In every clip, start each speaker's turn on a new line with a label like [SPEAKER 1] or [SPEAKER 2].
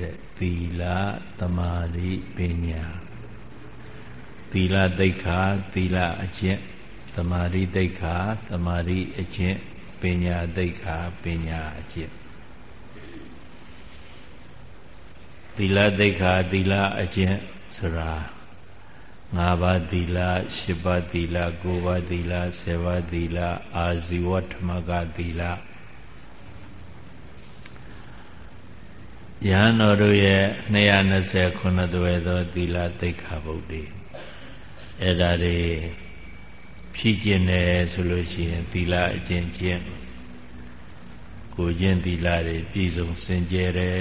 [SPEAKER 1] တဲ့သီလသမာဓိပညာသီလသိက္ခာသီလအကျင့်သမာဓိသိက္ခာသမာဓိအကျင့်ပညာသိက္ခာပညာအကျင့်သီလသိက္ခာသီလအကျင့်ဆိုတာ၅ပါးသီလ၈ပါးသီလ၉ပါးသီလ၁၀ပါးသီလအာဇီဝဓမ္မကသီလ ယဟန်တော်တို့ရဲ့229သွဲသောသီလသိက္ခာပုဒ်တွေအဲ့ဒါတွေဖြည့်ကျင်တယ်ဆိုလို့ရှိရင်သီလအကျင့်ကျင့်ကိုကျင့်သီလတွေပြည့်စုံစင်ကြယ်တယ်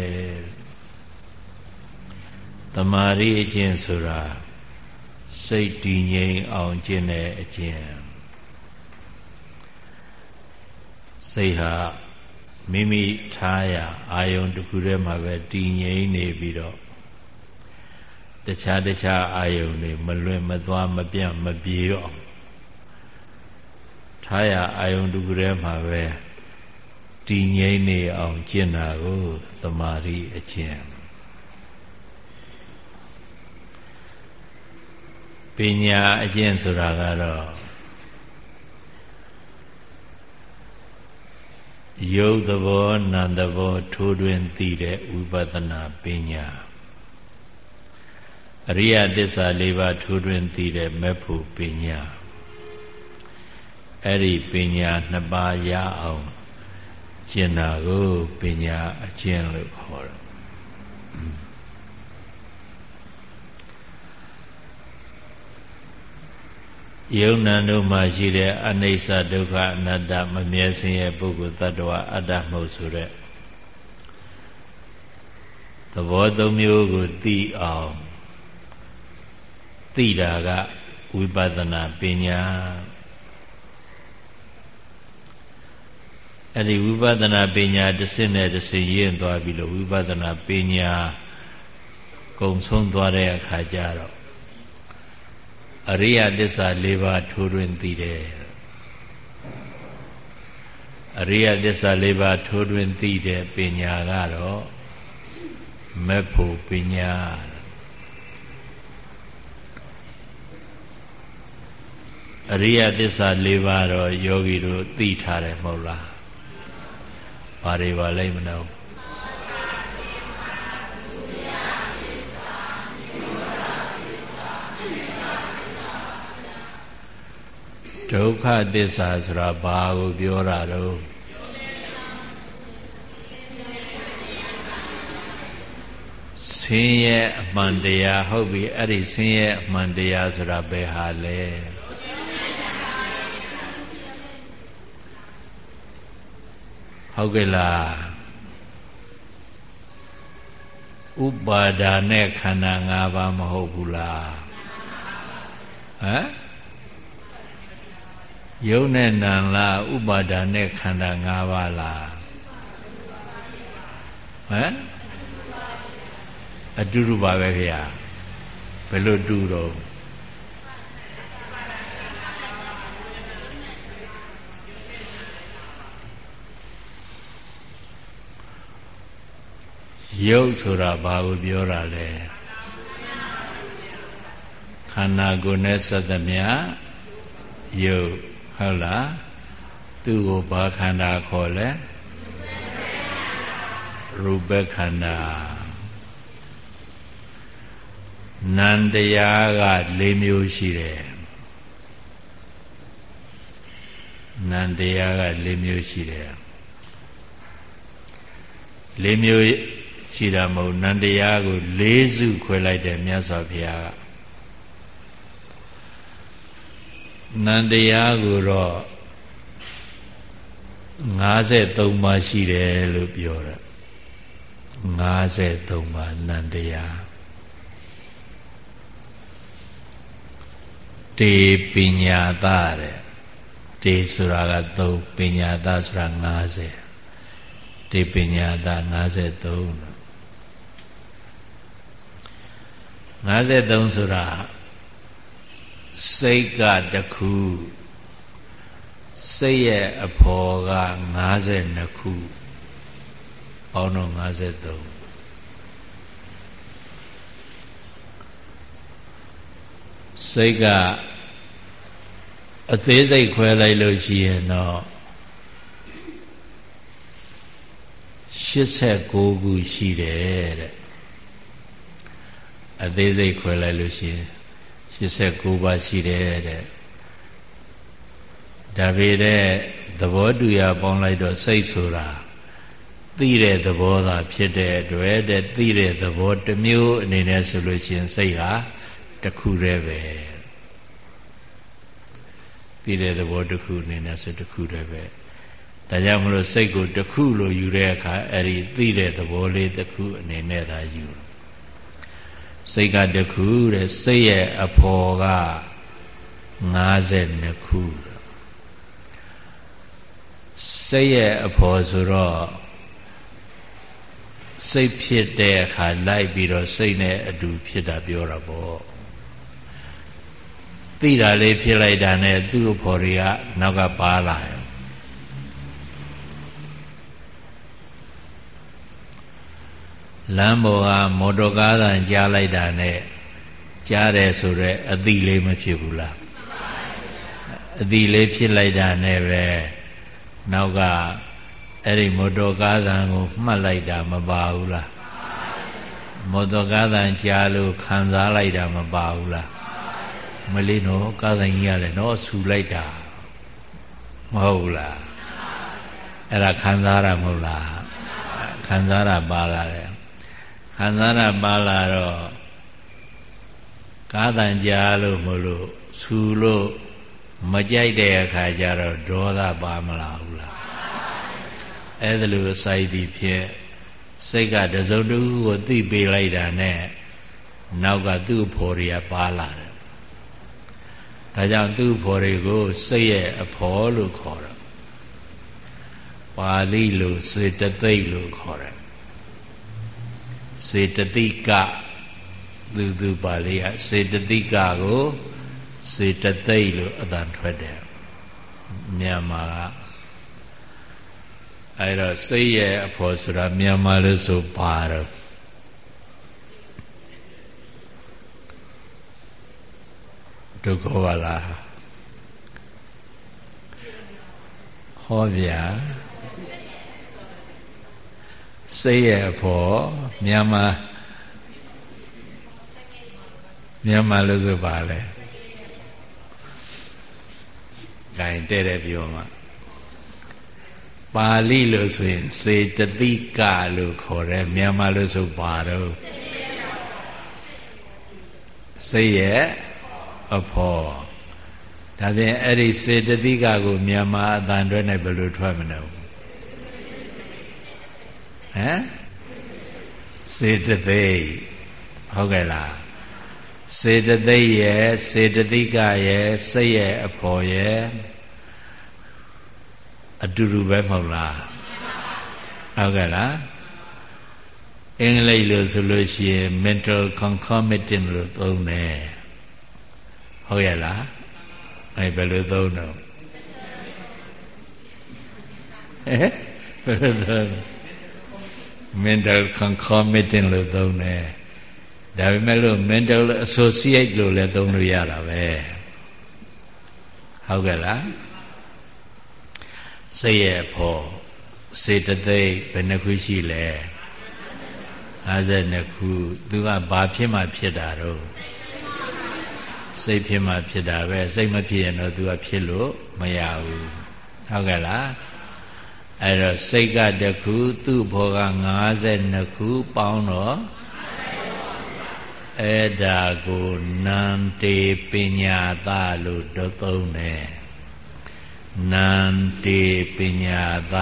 [SPEAKER 1] တမာရီအကျင့်ဆိုတာစိတ်တည်ငြိမ်အောင်ကျင့်တဲ့အကျင့်စိတ်ဟာ မိမိထားရအာယုံတစ်ခုထဲမှာပဲတည်ငြိမ်နေပြီးတော့တခြားတခြားအာယုံတွေမလွင်မသွားမပြန့်မပြေတော့ထားရအာယုံတစ်ခုထဲမှာပဲတည်ငြိမ်နေအောင်ကျင့်တာကိုသမာဓိအကျင့်ပညာအကျင့်ဆိုတာကတော့ ယုတ်သဘောနာမ်သဘောထိုးတွင်သိတဲ့ဝိပဿနာပညာအရိယသစ္စာ၄ပါးထိုးတွင်သိတဲ့မေဖို့ပညာအဲ့ဒီပညာနှစ်ပါးရအောင်ကျင့်တာကိုပညာအကျင့်လို့ခေါ်တယ် ယုံနာတို့မှာရှိတဲ့အနိစ္စဒုက္ခအနတ္တမမြဲစင်းရဲ့ပုဂ္ဂိုလ်တ attva အတ္တမဟုတ်ဆိုတဲ့သဘောသုံးမျိုးကိုသိအောင်သိတာကဝိပဿနာပညာအဲ့ဒီဝိပဿနာပညာတစ်စင်းနဲ့တစ်စင်းရင့်သွားပြီလို့ဝိပဿနာပညာကုံဆုံးသွားတဲ့အခါကျတော့ အရိယသစ္စာ၄ပါးထိုးထွင်းသိတယ်အရိယသစ္စာ၄ပါးထိုးထွင်းသိတဲ့ပညာကတော့မက်ဖို့ပညာအရိယသစ္စာ၄ပါးတော့ယောဂီတို့သိထားတယ်မဟုတ်လားဘာတွေပါလိမ့်မလို့ ဒုက္ခသစ္စာဆိုတာဘာကိုပြောတာတော့ဆင်းရဲအမှန်တရားဟုတ်ပြီအဲ့ဒီဆင်းရဲအမှန်တရားဆိုတာဘယ်ဟာလဲဟုတ်ကဲ့လားဥပါဒါနဲ့ခန္ဓာ၅ပါးမဟုတ်ဘူးလားဟမ် ယုံနဲ့နံလားဥပါဒါနဲ့ခန္ဓာ၅ပါးလားဟမ်အတူတူပါပဲခင်ဗျာဘယ်လိုတူတော့ယုတ်ဆိုတာဘာကိုပြောတာလဲခန္ဓာကိုယ်နဲ့စသမျှယုတ် ဟုတ်လားသူ့ကိုဘာခန္ဓာခေါ်လဲရူပခန္ဓာနန္တရားက၄မျိုးရှိတယ်နန္တရားက၄မျိုးရှိတယ်၄မျိုးရှိတာမဟုတ်နန္တရားကို၄စုခွဲလိုက်တယ်မြတ်စွာဘုရားက နန္တရားကိုတော့53ပါးရှိတယ်လို့ပြောတာ53ပါးနန္တရားတေပညာသတဲ့တေဆိုတာက3ပညာသဆိုတာ50တေပညာသ53 53ဆိုတာ စိတ်ကတခုစိတ်ရဲ့အဖော်က52ခုပေါင်းတော့53စိတ်ကအသေးစိတ်ခွဲလိုက်လို့ရှိရင်တော့89ခုရှိတယ်တဲ့အသေးစိတ်ခွဲလိုက်လို့ရှိရင် 89ပါးရှိတယ်တဲ့ဒါပေတဲ့သဘောတူရပေါင်းလိုက်တော့စိတ်ဆိုတာသိတဲ့သဘောသာဖြစ်တဲ့အတွက်တဲ့သိတဲ့သဘောတစ်မျိုးအနေနဲ့ဆိုလို့ရှိရင်စိတ်ဟာတစ်ခုတည်းပဲသိတဲ့သဘောတစ်ခုအနေနဲ့ဆိုတစ်ခုတည်းပဲဒါကြောင့်မလို့စိတ်ကိုတစ်ခုလို့ယူတဲ့အခါအဲ့ဒီသိတဲ့သဘောလေးတစ်ခုအနေနဲ့သာယူ စိတ်ကတစ်ခုတဲ့စိတ်ရဲ့အဖော်က52ခုစိတ်ရဲ့အဖော်ဆိုတော့စိတ်ဖြစ်တဲ့အခါလိုက်ပြီးတော့စိတ်နဲ့အတူဖြစ်တာပြောတာပေါ့သိတာလေးဖြစ်လိုက်တာနဲ့သူ့အဖော်တွေကနောက်ကပါလာတယ် လမ်းပေါ်ကမော်တော်ကားသံကြားလိုက်တာနဲ့ကြားတယ်ဆိုတော့အတိလေးမဖြစ်ဘူးလားအတိလေးဖြစ်လိုက်တာနဲ့ပဲနောက်ကအဲ့ဒီမော်တော်ကားသံကိုမှတ်လိုက်တာမပါဘူးလားမော်တော်ကားသံကြားလို့ခံစားလိုက်တာမပါဘူးလားမလေးနော်ကားသံကြီးရတယ်နော်ဆူလိုက်တာမဟုတ်ဘူးလားအဲ့ဒါခံစားရမဟုတ်လားခံစားရပါလာတယ် ခံစားရပါလာတော့ကားတန်ကြားလို့မလို့ဆူလို့မကြိုက်တဲ့အခါကျတော့ဒေါသပါမလာဘူးလားအဲ့ဒါလိုစိုက်ပြီးဖြစ်စိတ်ကတစုံတခုကိုသိပေးလိုက်တာနဲ့နောက်ကသူ့ဖော်တွေကပါလာတယ်ဒါကြောင့်သူ့ဖော်တွေကိုစိတ်ရဲ့အဖော်လို့ခေါ်တယ်ပါဠိလိုစေတသိက်လို့ခေါ်တယ် စေတသိကသူသူပါဠိကစေတသိကကိုစေတသိက်လို့အတန်ထွက်တယ်မြန်မာကအဲ့တော့စိတ်ရဲ့အဖို့ဆိုတာမြန်မာလို့ဆိုပါတော့ဒုက္ခပါလားဟောဗျာ စိတ်ရဲ့အဖို့မြန်မာမြန်မာလို့ဆိုပါလေဂိုင်တဲ့တဲ့ပြောမှာပါဠိလို့ဆိုရင် စေတသိကလို့ခေါ်တယ်မြန်မာလို့ဆိုပါတော့စိတ်ရဲ့အဖော်ဒါဖြင့်အဲ့ဒီစေတသိကကိုမြန်မာအတန်တွဲနဲ့ဘယ်လိုထွက်မလဲ ဟမ်စေတသိက်ဟုတ်ကဲ့လားစေတသိက်ရဲ့စေတသိကရဲ့စိတ်ရဲ့အဖော်ရဲ့အတူတူပဲမဟုတ်လားဟုတ်ကဲ့လားအင်္ဂလိပ်လို့ဆိုလို့ရှိရင် mental concomitant လို့သုံးတယ်ဟုတ်ရဲ့လားအဲဘယ်လိုသုံးတော့ဟဲ့ဘယ်လိုသုံး mental concomitant လို့သုံးတယ်ဒါပေမဲ့လို့ mental associate လို့လည်းသုံးလို့ရတာပဲဟုတ်ကဲ့လားစိတ်ရဲ့ဖို့စေတသိက်ဘယ်နှခုရှိလဲ52ခုသူကဘာဖြစ်မှဖြစ်တာတော့စိတ်ဖြစ်မှဖြစ်တာပဲစိတ်မဖြစ်ရင်တော့သူကဖြစ်လို့မရဘူးဟုတ်ကဲ့လား အဲ့တော့စိတ်ကတခုသူ့ဘောက52ခုပေါင်းတော့အဲ့ဒါကိုနန္တေပညာသလို့တော့သုံးတယ်နန္တေပညာသ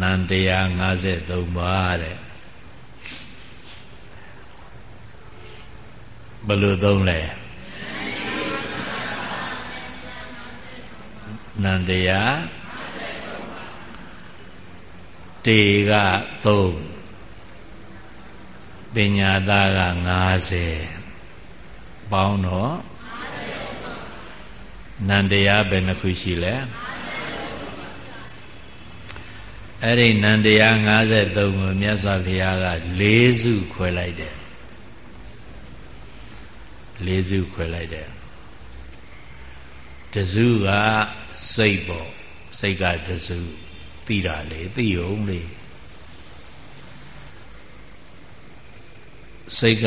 [SPEAKER 1] နန္တရား53ပါးတဲ့ဘယ်လိုသုံးလဲနန္တရား တေက3ပညာသားက50ပေါင်းတော့နန္တရားဘယ်နှခုရှိလဲအဲ့ဒီနန္တရား53ကိုမြတ်စွာဘုရားက၄စုခွဲလိုက်တယ်လေးစုခွဲလိုက်တယ်တစုကစိတ်ပေါ့စိတ်ကတစု သိတာလေသိုံလေစိတ်က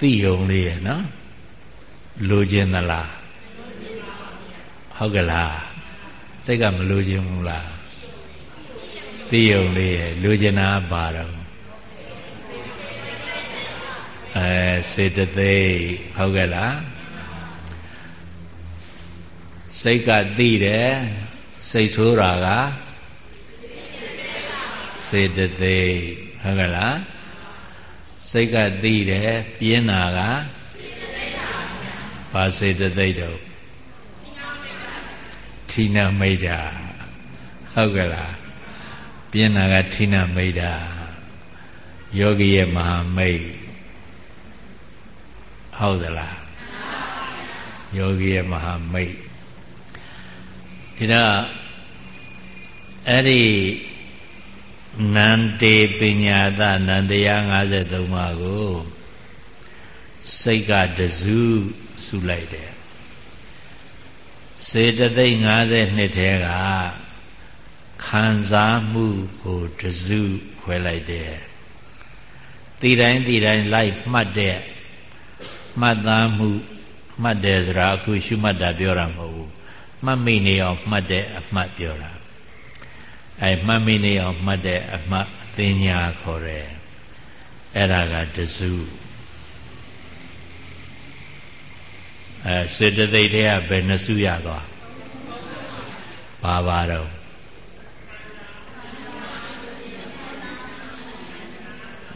[SPEAKER 1] သိုံလေးရနော်လိုချင်သလားဟုတ်ကလားစိတ်ကမလိုချင်ဘူးလားသိုံလေးရလိုချင်တာပါတော့အဲစေတသိက်ဟုတ်ကဲ့လားစိတ်ကသိတယ်စိတ်ဆိုးတာက စေတသိက်ဟုတ်ကဲ့လားစိတ်ကသိတယ်ပြင်းတာကဘာစေတသိက်တော့ဌိနမိတ်တာဟုတ်ကဲ့လားပြင်းတာကဌိနမိတ်တာယောဂီရဲ့မဟာမိတ်ဟုတ်သလားယောဂီရဲ့မဟာမိတ်ဒီတော့အဲ့ဒီ နန္တေပညာသနန္တရား53ပါးကိုစိတ်ကတစုစုလိုက်တယ်စေတသိက်52ထဲကခံစားမှုကိုတစုခွဲလိုက်တယ်တည်တိုင်းတည်တိုင်းလိုက်မှတ်တဲ့မှတ်သားမှုမှတ်တယ်ဆိုတာအခုရှုမှတ်တာပြောတာမဟုတ်ဘူးမှတ်မိနေအောင်မှတ်တဲ့အမှတ်ပြောတာ အဲမှတ်မိနေအောင်မှတ်တဲ့အမှတ်အသိညာခေါ်တယ်အဲ့ဒါကတစုအဲစေတသိက်တည်းကဘယ်နှစုရသွားပါပါတော့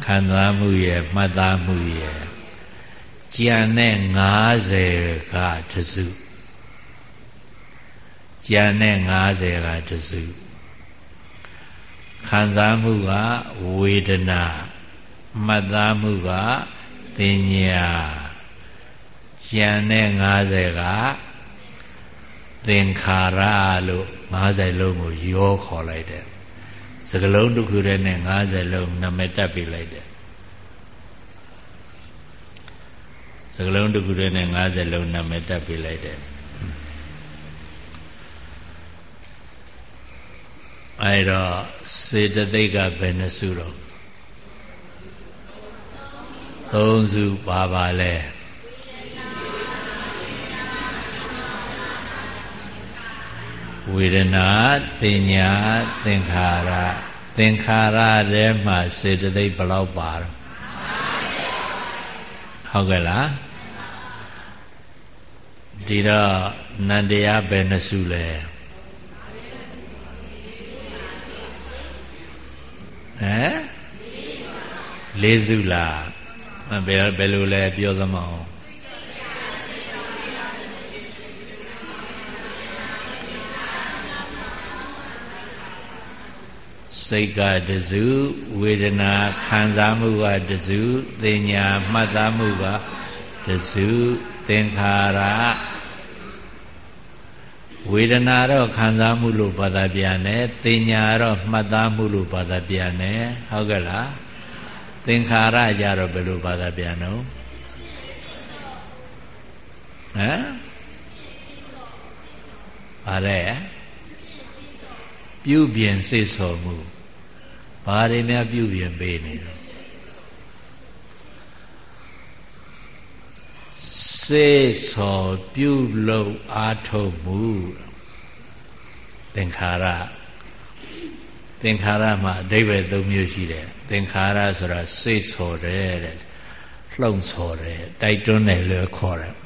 [SPEAKER 1] ခံစားမှုရဲ့မှတ်သားမှုရဲ့ကြံတဲ့90ကတစုကြံတဲ့90ကတစု ခံစားမှုကဝေဒနာမှတ်သားမှုကသင်ညာကြံတဲ့90ကသင်္ခါရလို့90လုံးကိုရောခေါ်လိုက်တယ်စကလုံးတစ်ခုတည်းနဲ့90လုံးနာမည်တက်ပြလိုက်တယ်ကလုံးတစ်ခုတည်းနဲ့90လုံးနာမည်တက်ပေးလိုက်တယ် အဲတော့စေတသိက်ကဘယ်နှစုတော့သုံးစုပါပါလဲဝေဒနာတင်ညာသင်္ခါရသင်္ခါရထဲမှာစေတသိက်ဘယ်လောက်ပါတော့ဟုတ်ကဲ့လားဒီတော့နန္တရားဘယ်နှစုလဲ ဟမ်လေးစုလားဘယ်ဘယ်လိုလဲပြောသမောင်းစိတ်ကတစုဝေဒနာခံစားမှုကတစုသင်ညာမှတ်သားမှုကတစုသင်္ခါရ ဝေဒနာတော့ခံစားမှုလို့ဘာသာပြန်တယ်တင်ညာတော့မှတ်သားမှုလို့ဘာသာပြန်တယ်ဟုတ်ကဲ့လားသင်္ခါရကြတော့ဘယ်လိုဘာသာပြန်တော့ဟမ်ပါရဲပြုပြင်စိတ်ဆော်မှုဘာတွေများပြုပြင်ပေးနေလဲ စေဆော်ပြုလုပ်အားထုတ်မှုသင်္ခါရသင်္ခါရမှာအဓိပ္ပာယ်၃မျိုးရှိတယ်သင်္ခါရဆိုတာစိတ်ဆော်တယ်တဲ့လှုံ့ဆော်တယ်တိုက်တွန်းတယ်လို့ခေါ်တယ်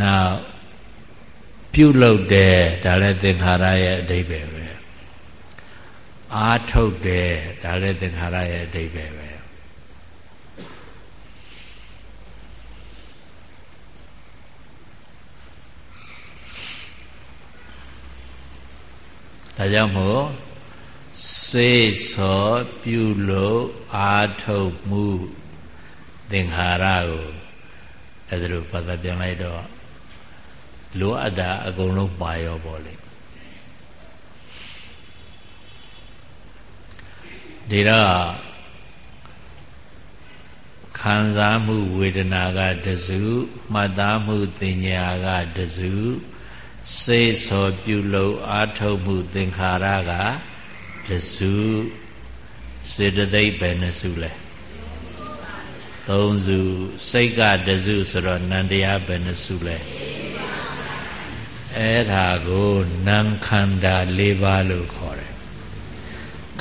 [SPEAKER 1] နောက်ပြုလုပ်တယ်ဒါလည်းသင်္ခါရရဲ့အဓိပ္ပာယ်ပဲအားထုတ်တယ်ဒါလည်းသင်္ခါရရဲ့အဓိပ္ပာယ်ပဲ ဒါကြောင့်မို့စေသောပြုလို့အာထုတ်မှုသင်္ခါရကိုအဲ့ဒါလိုပတ်သက်ပြန်လိုက်တော့လိုအပ်တာအကုန်လုံးပါရောပေါ့လေဒီတော့ခခံစားမှုဝေဒနာကတစုမှတ်သားမှုတင်ညာကတစု စိတ်ဆောပြုလို့အာထုတ်မှုသင်္ခါရကတစုစေတသိက်ပဲနှစုလဲသုံးစုစိတ်ကတစုဆိုတော့နန္တရားပဲနှစုလဲအဲ့ဒါကိုနံခန္ဓာ၄ပါးလို့ခေါ်တယ်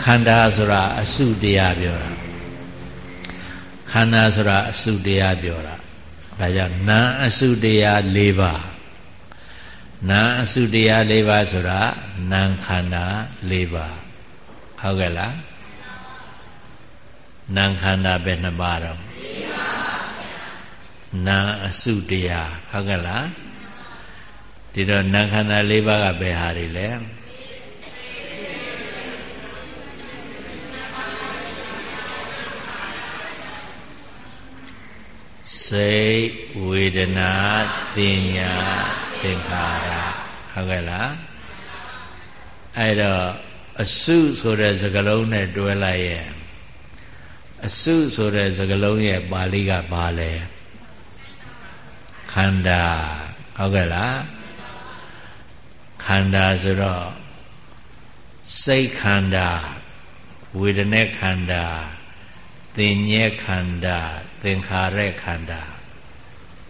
[SPEAKER 1] ခန္ဓာဆိုတာအစုတရားပြောတာခန္ဓာဆိုတာအစုတရားပြောတာဒါကြောင့်နာအစုတရား၄ပါး နာအစုတရား၄ပါးဆိုတာနာခန္ဓာ၄ပါးဟုတ်ကဲ့လားနာခန္ဓာပဲနှစ်ပါးတော့နာအစုတရားဟုတ်ကဲ့လားဒီတော့နာခန္ဓာ၄ပါးကဘယ်ဟာတွေလဲစိတ်ဝေဒနာတင်ညာ သင်္ခါရဟုတ်ကဲ့လားအဲ့တော့အစုဆိုတဲ့စကားလုံးနဲ့တွဲလိုက်ရဲ့အစုဆိုတဲ့စကားလုံးရဲ့ပါဠိကဘာလဲခန္ဓာဟုတ်ကဲ့လားခန္ဓာဆိုတော့စိတ်ခန္ဓာဝေဒနာခန္ဓာသင်ញဲခန္ဓာသင်္ခါရခန္ဓာ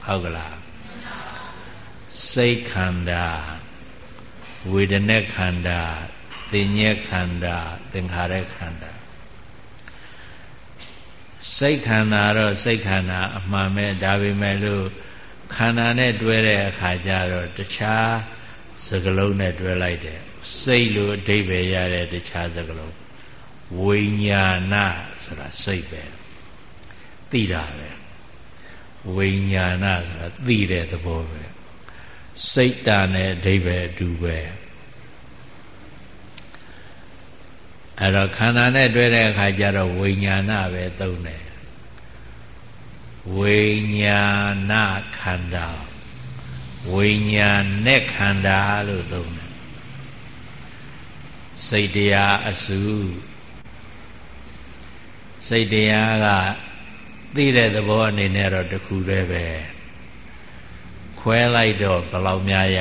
[SPEAKER 1] ဟုတ်ကလား စိတ်ခန္ဓာဝေဒနာခန္ဓာသင်ញဲခန္ဓာသင်္ခါရခန္ဓာစိတ်ခန္ဓာတော့စိတ်ခန္ဓာအမှန်ပဲဒါပေမဲ့လို့ခန္ဓာနဲ့တွဲတဲ့အခါကျတော့တခြားစကလုံးနဲ့တွဲလိုက်တယ်စိတ်လို့အဓိပ္ပာယ်ရတဲ့တခြားစကလုံးဝိညာဏဆိုတာစိတ်ပဲသိတာပဲဝိညာဏဆိုတာသိတဲ့သဘောပဲ စိတ်တာနဲ့အဓိပ္ပာယ်အတူပဲအဲ့တော့ခန္ဓာနဲ့တွဲတဲ့အခါကျတော့ဝိညာဏပဲသုံးတယ်ဝိညာဏခန္ဓာဝိညာဉ်နဲ့ခန္ဓာလို့သုံးတယ်စိတ်တရားအစုစိတ်တရားကသိတဲ့သဘောအနေနဲ့တော့တခုတည်းပဲ ခွဲလိုက်တော့ဘယ်လောက်များရ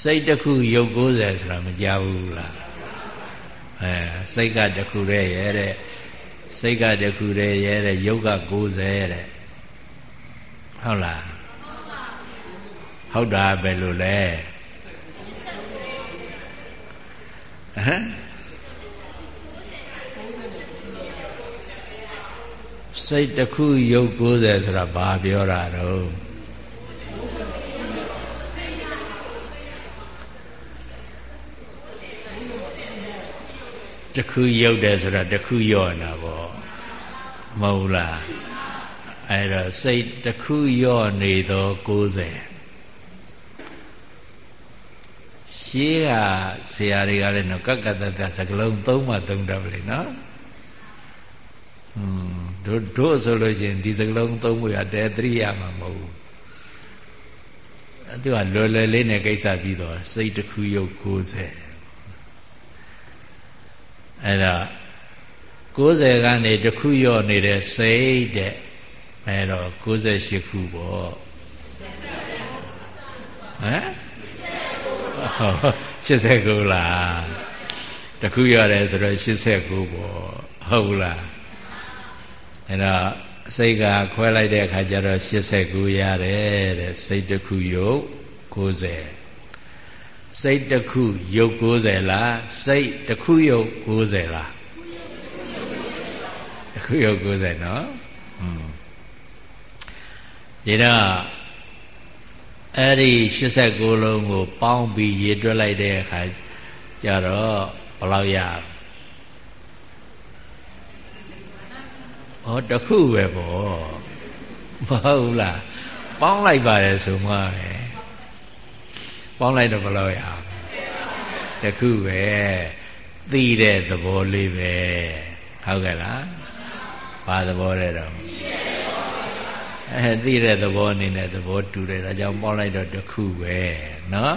[SPEAKER 1] စိတ်တစ်ခုရုပ်90ဆိုတာမကြဘူးလားအဲစိတ်ကတစ်ခုတည်းရဲ့တဲ့စိတ်ကတစ်ခုတည်းရဲ့တဲ့ရုပ်က90တဲ့ဟုတ်လားဟုတ်တာပဲလို့လဲဟမ် စိတ်တစ်ခုရုပ်90ဆိုတာဘာပြောတာတော့တခုရုပ်တယ်ဆိုတာတခုယော့နေတာပေါ့မဟုတ်လားအဲ့တော့စိတ်တခုယော့နေတော့90ရှေးကဆရာတွေကလည်းနော်ကကတတစကလုံးသုံးမှသုံးတယ်လေနော်ဟွန်း တို့တို့ဆိုလို့ရှိရင်ဒီစကလုံးသုံးဖို့ရတဲသတိရမှာမဟုတ်ဘူးသူကလွယ်လွယ်လေးနဲ့ကိစ္စပြီးတော့စိတ်တစ်ခုယုတ်90အဲ့ဒါ90ကနေတစ်ခုယော့နေတဲ့စိတ်တဲ့အဲ့တော့98ခုပေါ့ဟမ်89လားတခုရတယ်ဆိုတော့89ပေါ့ဟုတ်လား အဲ့တော့စိတ်ကခွဲလိုက်တဲ့အခါကျတော့89ရတယ်တဲ့စိတ်တစ်ခုယုတ်90စိတ်တစ်ခုယုတ်90လားစိတ်တစ်ခုယုတ်90လားတစ်ခုယုတ်90နော်อืมဒီတော့အဲ့ဒီ89လုံးကို ပေါင်းပြီးရေတွက်လိုက်တဲ့အခါကျတော့ဘယ်လောက်ရ ဟောတခုပဲပေါ့မဟုတ်လားပေါင်းလိုက်ပါတယ်ဆိုမှပဲပေါင်းလိုက်တော့ဘယ်လောက်ရတခုပဲသိတဲ့သဘောလေးပဲဟုတ်ကဲ့လားဘာသဘောလဲတော့အဲသိတဲ့သဘောအနေနဲ့သဘောတူတယ်ဒါကြောင့်ပေါက်လိုက်တော့တခုပဲเนาะ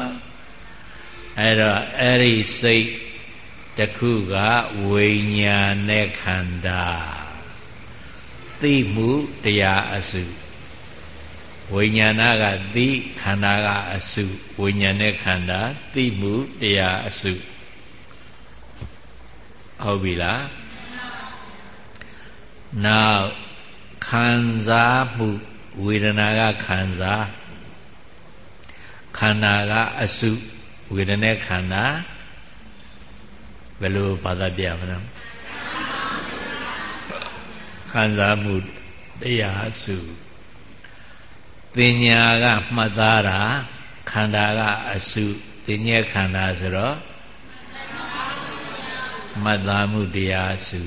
[SPEAKER 1] အဲ့တော့အဲ့ဒီစိတ် တခုကဝိညာဉ်နဲ့ခန္ဓာ သိမှုတရားအစုဝိညာဏကသိခန္ဓာကအစုဝိညာဉ်နဲ့ခန္ဓာသိမှုတရားအစုဟုတ်ပြီလားနောက်ခံစားမှုဝေဒနာကခံစားခန္ဓာကအစုဝေဒနာခန္ဓာဘယ်လိုဘာသာပြမလဲ ခံစားမှုတရားအစုပညာကမှတ်သားတာခန္ဓာကအစုသင်ញဲခန္ဓာဆိုတော့မှတ်သားမှုတရားအစု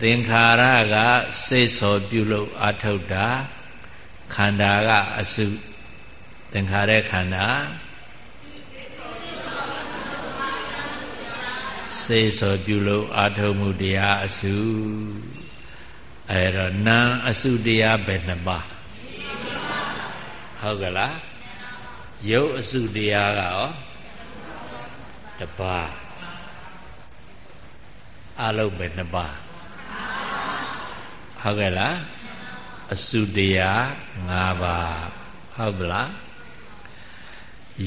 [SPEAKER 1] သင်္ခါရကစိတ်စောပြုလို့အထုတ်တာခန္ဓာကအစုသင်္ခါရခန္ဓာစေစောပြုလို့အာထုံမှုတရားအစု အဲတော့နာအစုတရားပဲနှစ်ပါးဟုတ်ကလားရုပ်အစုတရားကရောတပါးအလုံးပဲနှစ်ပါးဟုတ်ကဲ့လားအစုတရား၅ပါးဟုတ်ကလား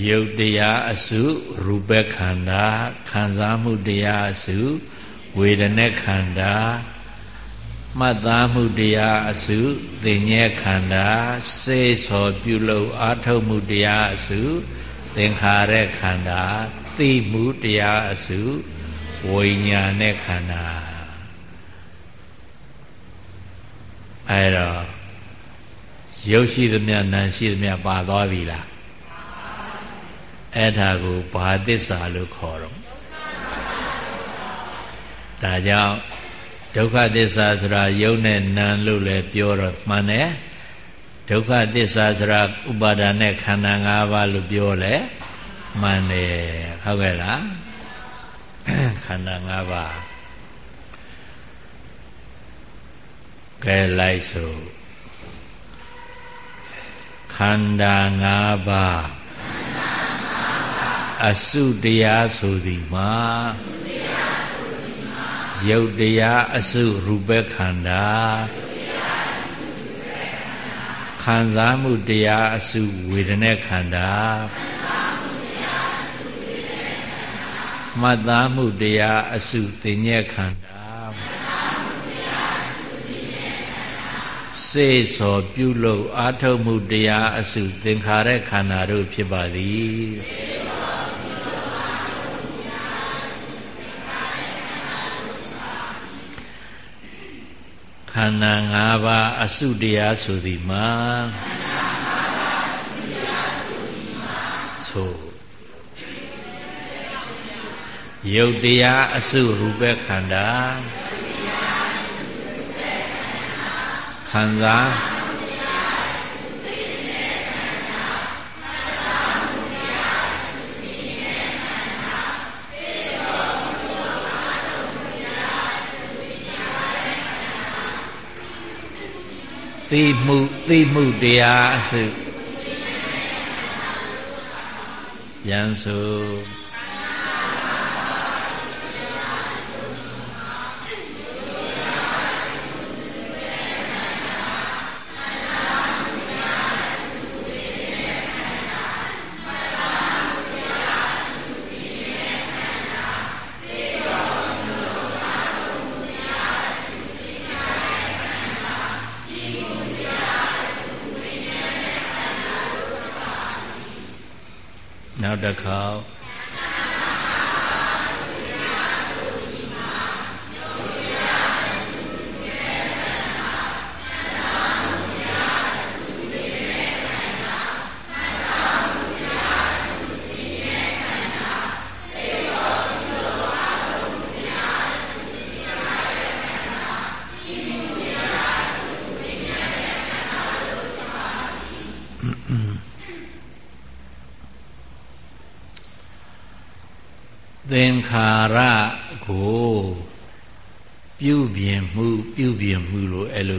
[SPEAKER 1] ယုတ်တရားအစုရူပခန္ဓာခံစားမှုတရားအစုဝေဒနာခန္ဓာ မှတ်သားမှုတရားအစုသင်ញဲခန္ဓာစေစောပြုလို့အာထုတ်မှုတရားအစုသင်္ခါရခန္ဓာသိမှုတရားအစုဝိညာဉ်နဲ့ခန္ဓာအဲတော့ရုပ်ရှိသမျှနာမ်ရှိသမျှပါသွားပြီလားအဲ့ဒါကိုဘာသစ္စာလို့ခေါ်တော့ဒါကြောင့် ဒုက္ခသစ္စာဆိုတာယုံနဲ့နာလို့လည်းပြောတော့မှန်တယ်ဒုက္ခသစ္စာဆိုတာဥပါဒာနဲ့ခန္ဓာ၅ပါးလို့ပြောလဲမှန်တယ်ဟုတ်ကဲ့လားခန္ဓာ၅ပါးကဲလိုက်စို့ခန္ဓာ၅ပါးအစုတရားဆိုသည်မှာရု ပ်တရားအစုရူပခန္ဓာခံစားမှုတရားအစုဝေဒနာခန္ဓာမှတ်သားမှုတရားအစုသိဉ္ဇခန္ဓာစေစောပြုလို့အာထုတ်မှုတရားအစုသင်္ခါရခန္ဓာတို့ဖြစ်ပါသည် ခန္ဓာ၅ပါးအစုတရားဆိုသည်မှာသို့ယုတ်တရားအစုရူပခန္ဓာခန္ဓာ သိမှုသိမှုတရားအစုယံစုနောက် တစ်ခေါက်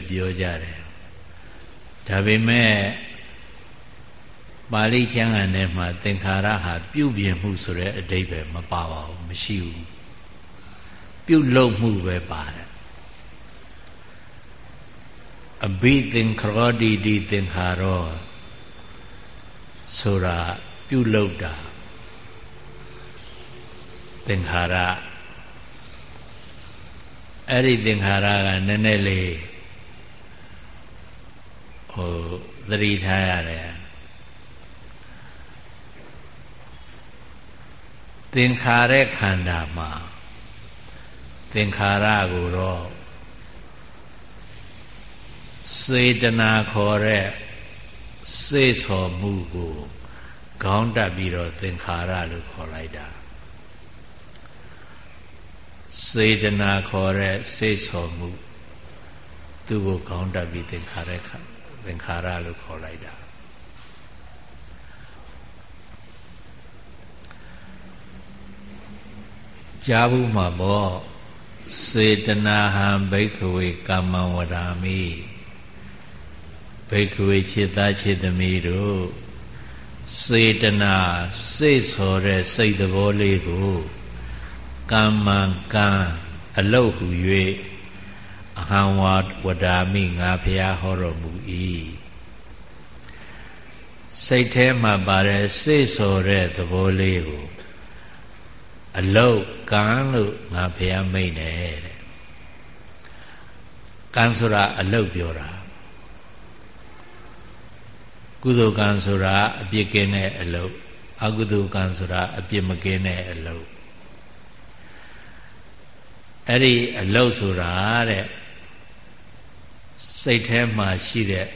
[SPEAKER 1] ပြောကြတယ်ဒါပေမဲ့ပါဠိကျမ်းဂန်ထဲမှာသင်္ခါရဟာပြုပြင်မှုဆိုတဲ့အဓိပ္ပာယ်မပါပါဘူးမရှိဘူးပြုလုပ်မှုပဲပါတယ်အဘိသင်္ခရောတိတိသင်္ခါရောဆိုတာပြုလုပ်တာသင်္ခါရအဲ့ဒီသင်္ခါရကနည်းနည်းလေးဟို သတိထားရတယ်သင်္ခါရခန္ဓာမှာသင်္ခါရကိုတော့စေတနာခေါ်တဲ့စေဆော်မှုကိုခေါင်းတက်ပြီးတော့သင်္ခါရလို့ခေါ်လိုက်တာစေတနာခေါ်တဲ့စေဆော်မှုသူ့ကိုခေါင်းတက်ပြီးသင်္ခါရခ သင်္ခါရလို့ခေါ်လိုက်တာကြားဘူးမှာပေါ့စေတနာဟံဘိက္ခဝေကမ္မံဝဒာမိဘိက္ခဝေခြေသားခြေသမီးတို့စေတနာစိတ်ဆိုတဲ့စိတ်သဘောလေးကိုကမ္မံကံအလုတ်ဟူ၍ အဟံဝါဝဒာမိငါဖျားဟောတော်မူ၏စိတ်ထဲမှာပါတဲ့စိတ်ဆိုတဲ့သဘောလေးကိုအလုတ်ကံလို့ငါဖျားမိတ်တယ်တဲ့ကံဆိုတာအလုတ်ပြောတာကုသိုလ်ကံဆိုတာအပြစ်ကင်းတဲ့အလုပ်အကုသိုလ်ကံဆိုတာအပြစ်မကင်းတဲ့အလုပ်အဲ့ဒီအလုပ်ဆိုတာတဲ့ စိတ်ထဲမှာရှိတဲ့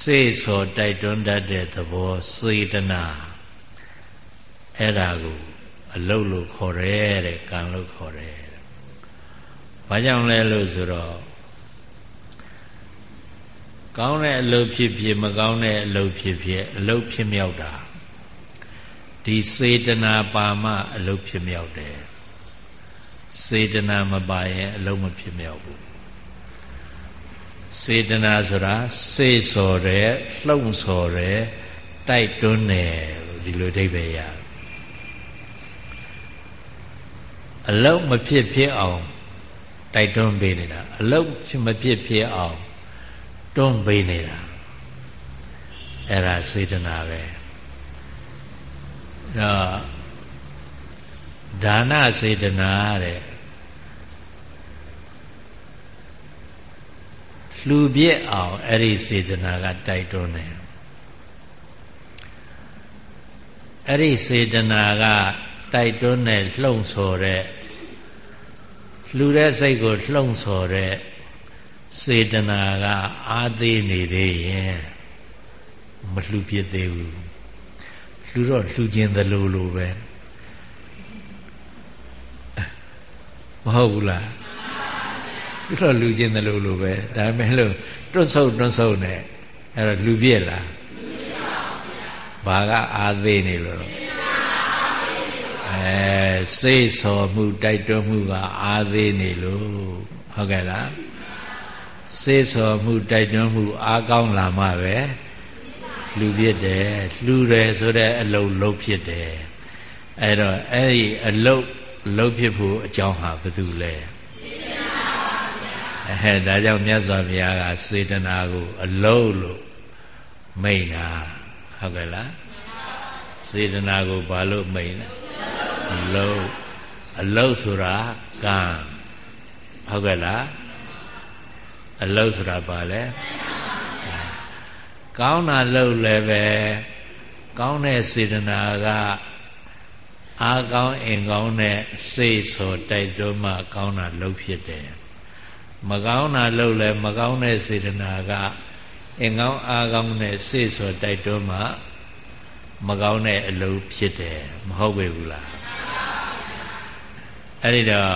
[SPEAKER 1] စေစောတိုက်တွန်းတတ်တဲ့သဘောစေတနာအဲ့ဒါကိုအလုတ်လို့ခေါ်တယ်တဲ့ကံလို့ခေါ်တယ်။ဘာကြောင့်လဲလို့ဆိုတော့ကောင်းတဲ့အလုပ်ဖြစ်ဖြစ်မကောင်းတဲ့အလုပ်ဖြစ်ဖြစ်အလုပ်ဖြစ်မြောက်တာဒီစေတနာပါမအလုပ်ဖြစ်မြောက်တယ်စေတနာမပါရင်အလုပ်မဖြစ်မြောက်ဘူး စေတနာဆိုတာစေစော်တယ်လှုံ့ဆော်တယ်တိုက်တွန်းတယ်ဒီလိုအဓိပ္ပာယ်ရအလုံးမဖြစ်ဖြစ်အောင်တိုက်တွန်းပေးနေတာအလုံးမဖြစ်ဖြစ်အောင်တွန်းပေးနေတာအဲ့ဒါစေတနာပဲတော့ဒါနစေတနာတဲ့ လှူပြည့်အောင်အဲ့ဒီစေတနာကတိုက်တွန်းတယ်အဲ့ဒီစေတနာကတိုက်တွန်းတဲ့လှုံ့ဆော်တဲ့လှူတဲ့စိတ်ကိုလှုံ့ဆော်တဲ့စေတနာကအာသေးနေသေးရင်မလှူပြစ်သေးဘူးလှူတော့လှူခြင်းသလိုလိုပဲမဟုတ်ဘူးလား လှူတော့လှူခြင်းသလိုလိုပဲဒါပေမဲ့လို့တွန့်ဆုပ်တွန့်ဆုပ်နေအဲ့တော့လှူပြစ်လားဘာကအာသေးနေလို့အဲစိတ်ဆော်မှုတိုက်တွန်းမှုကအာသေးနေလို့ဟုတ်ကဲ့လားစေဆော်မှုတိုက်တွန်းမှုအားကောင်းလာမှပဲလှူဖြစ်တယ်လှူတယ်ဆိုတဲ့အလုံးလုံးဖြစ်တယ်အဲ့တော့အဲ့ဒီအလုံးလုံးဖြစ်ဖို့အကြောင်းဟာဘာတူလဲ အဲဒါကြောင့်မြတ်စွာဘုရားကစေတနာကိုအလုံးလို့မိန်တာဟုတ်ကဲ့လားစေတနာကိုဘာလို့မိန်လဲအလုံးအလုံးဆိုတာကံဟုတ်ကဲ့လားအလုတ်ဆိုတာပါလေကောင်းတာလှုပ်လည်းပဲကောင်းတဲ့စေတနာကအာကောင်းအင်ကောင်းတဲ့စိတ်ဆိုတိုက်တွန်းမှကောင်းတာလှုပ်ဖြစ်တယ် မကောင်းတာလှုပ်လည်းမကောင်းတဲ့စေတနာကအင်ကောင်းအာကောင်းတဲ့စိတ်ဆိုတိုက်တွန်းမှမကောင်းတဲ့အလုပ်ဖြစ်တယ်မဟုတ်ပေဘူးလားအဲ့ဒီတော့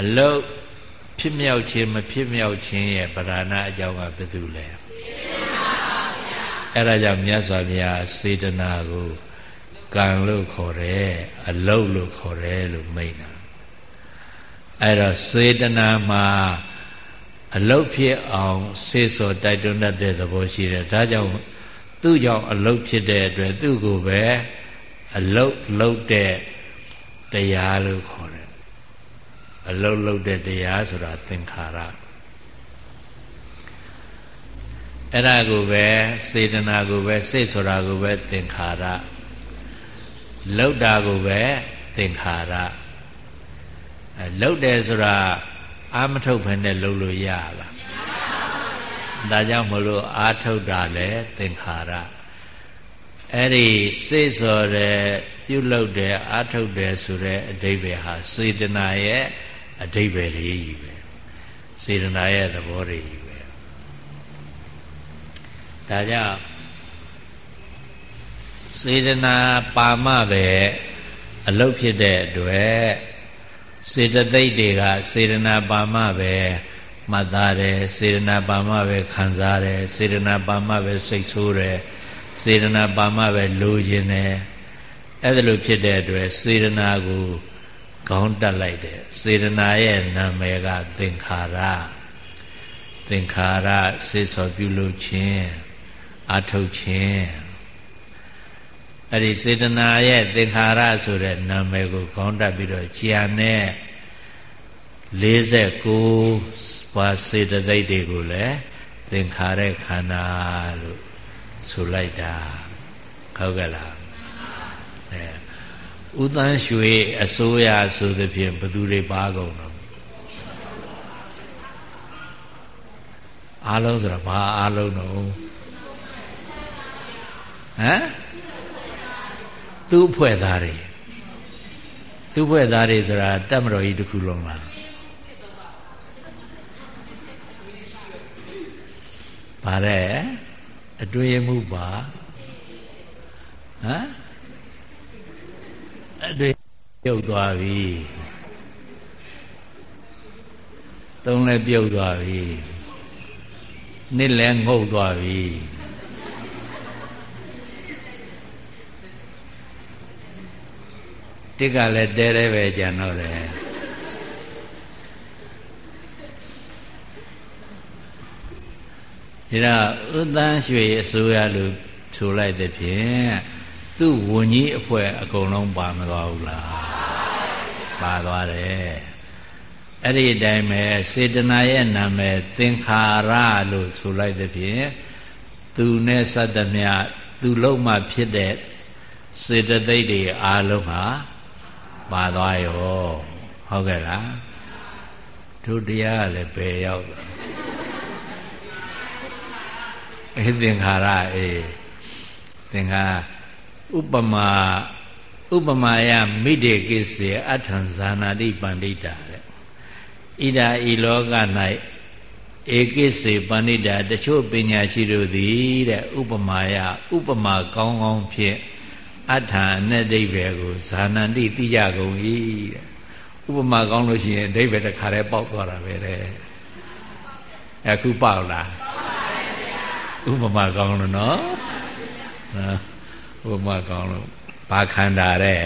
[SPEAKER 1] အလုပ်ဖြစ်မြောက်ခြင်းမဖြစ်မြောက်ခြင်းရဲ့ဗราဏအကြောင်းကဘယ်သူလဲအဲ့ဒါကြောင့်မြတ်စွာဘုရားစေတနာကိုကံလို့ခေါ်တယ်အလုတ်လို့ခေါ်တယ်လို့မိန့်တာအဲ့တော့စေတနာမှာ အလုတ်ဖြစ်အောင်စေစောတိုက်တွန်းတတ်တဲ့သဘောရှိတယ်ဒါကြောင့်သူ့ကြောင့်အလုတ်ဖြစ်တဲ့အတွက်သူ့ကိုပဲအလုတ်လုတ်တဲ့တရားလို့ခေါ်တယ်အလုံးလုံးတဲ့တရားဆိုတာသင်္ခါရအဲ့ဒါကိုပဲစေတနာကိုပဲစိတ်ဆိုတာကိုပဲသင်္ခါရလောက်တာကိုပဲသင်္ခါရအဲလောက်တယ်ဆိုတာ အာမထုတ်ဖ ೇನೆ လှုပ်လို့ရလားဒါကြောင့်မလို့အာထုတ်တာလဲသင်္ခါရအဲ့ဒီစိတ်စော်တဲ့ပြုလုပ်တယ်အာထုတ်တယ်ဆိုတဲ့အဓိပ္ပာယ်ဟာစေတနာရဲ့အဓိပ္ပာယ်တွေကြီးပဲစေတနာရဲ့သဘောတွေကြီးပဲဒါကြောင့်စေတနာပါမပဲအလုတ်ဖြစ်တဲ့အတွက် စေတသိက်တွေကစေတနာပါမပဲမှတ်သားတယ်စေတနာပါမပဲခံစားတယ်စေတနာပါမပဲစိတ်ဆိုးတယ်စေတနာပါမပဲလိုချင်တယ်အဲ့ဒါလိုဖြစ်တဲ့အတွက်စေတနာကိုခေါင်းတက်လိုက်တယ်စေတနာရဲ့နာမည်ကသင်္ခါရသင်္ခါရစေစောပြုလုပ်ခြင်းအထုတ်ခြင်း အဲ့ဒီစေတနာရဲ့သင်္ခါရဆိုတဲ့နာမည်ကိုခေါင်းတက်ပြီးတော့ကြာနဲ့49ပါးစေတသိက်တွေကိုလည်းသင်္ခါရခန္ဓာလို့ဆိုလိုက်တာဟုတ်ကဲ့လားအဲဥသန်းရွှေအစိုးရဆိုသဖြင့်ဘသူတွေပါကုန်တော့အားလုံးဆိုတာဘာအားလုံးတော့ဟမ် သူ့ဖွဲ့သားတွေသူ့ဖွဲ့သားတွေဆိုတာတက်မတော်ကြီးတစ်ခုလုံးလားဗါတဲ့အတွင်းမှုပါဟမ်အတွင်းပြုတ်သွားပြီသုံးလည်းပြုတ်သွားပြီနှစ်လည်းငုတ်သွားပြီ တစ်ကလည်းတဲတဲပဲကြံတော့တယ်ဒါဥသန်းရွှေအစိုးရလို့ဆိုလိုက်တဲ့ဖြင့်သူ့ဝန်ကြီးအဖွဲ့အကုန်လုံးပါမသွားဘူးလားပါသွားတယ်အဲ့ဒီအတိုင်းပဲစေတနာရဲ့နာမည်သင်္ခါရလို့ဆိုလိုက်တဲ့ဖြင့်သူနဲ့စသမျှသူလုံးမှဖြစ်တဲ့စေတသိက်တွေအားလုံးဟာ ပါသွားရောဟုတ်ကဲ့လားတို့တရားကလည်းဘယ်ရောက်လဲအေးသင်္ခါရအေးသင်္ခါဥပမာဥပမာယမိတေကိစေအထံဇာနာတိပန္တိတာတဲ့ဣဒာဤလောက၌ဧကိစေပန္တိတာတချို့ပညာရှိတို့သည်တဲ့ဥပမာယဥပမာကောင်းကောင်းဖြင့် အထံအနဲ့ဒိဗေကိုဇာနန္တိသိကြကုန်၏တဲ့ဥပမာကောင်းလို့ရှိရင်ဒိဗေတခါတည်းပေါက်သွားတာပဲတဲ့အခုပေါက်လားဥပမာကောင်းလို့နော်ဥပမာကောင်းလို့ဘာခန္ဓာတဲ့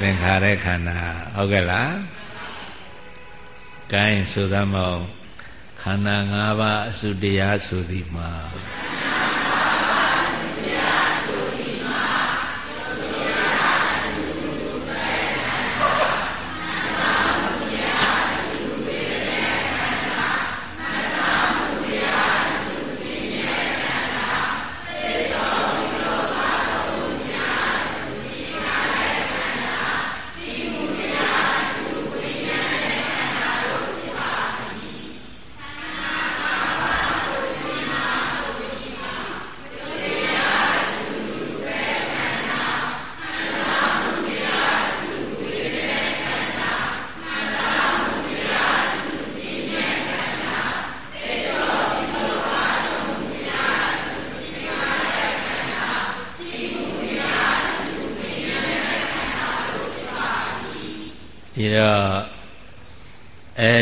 [SPEAKER 1] သင်္ခါရခန္ဓာဟုတ်ကဲ့လားကိုင်းဆိုသမောခန္ဓာ၅ပါးအစုတရားဆိုသည်မှာ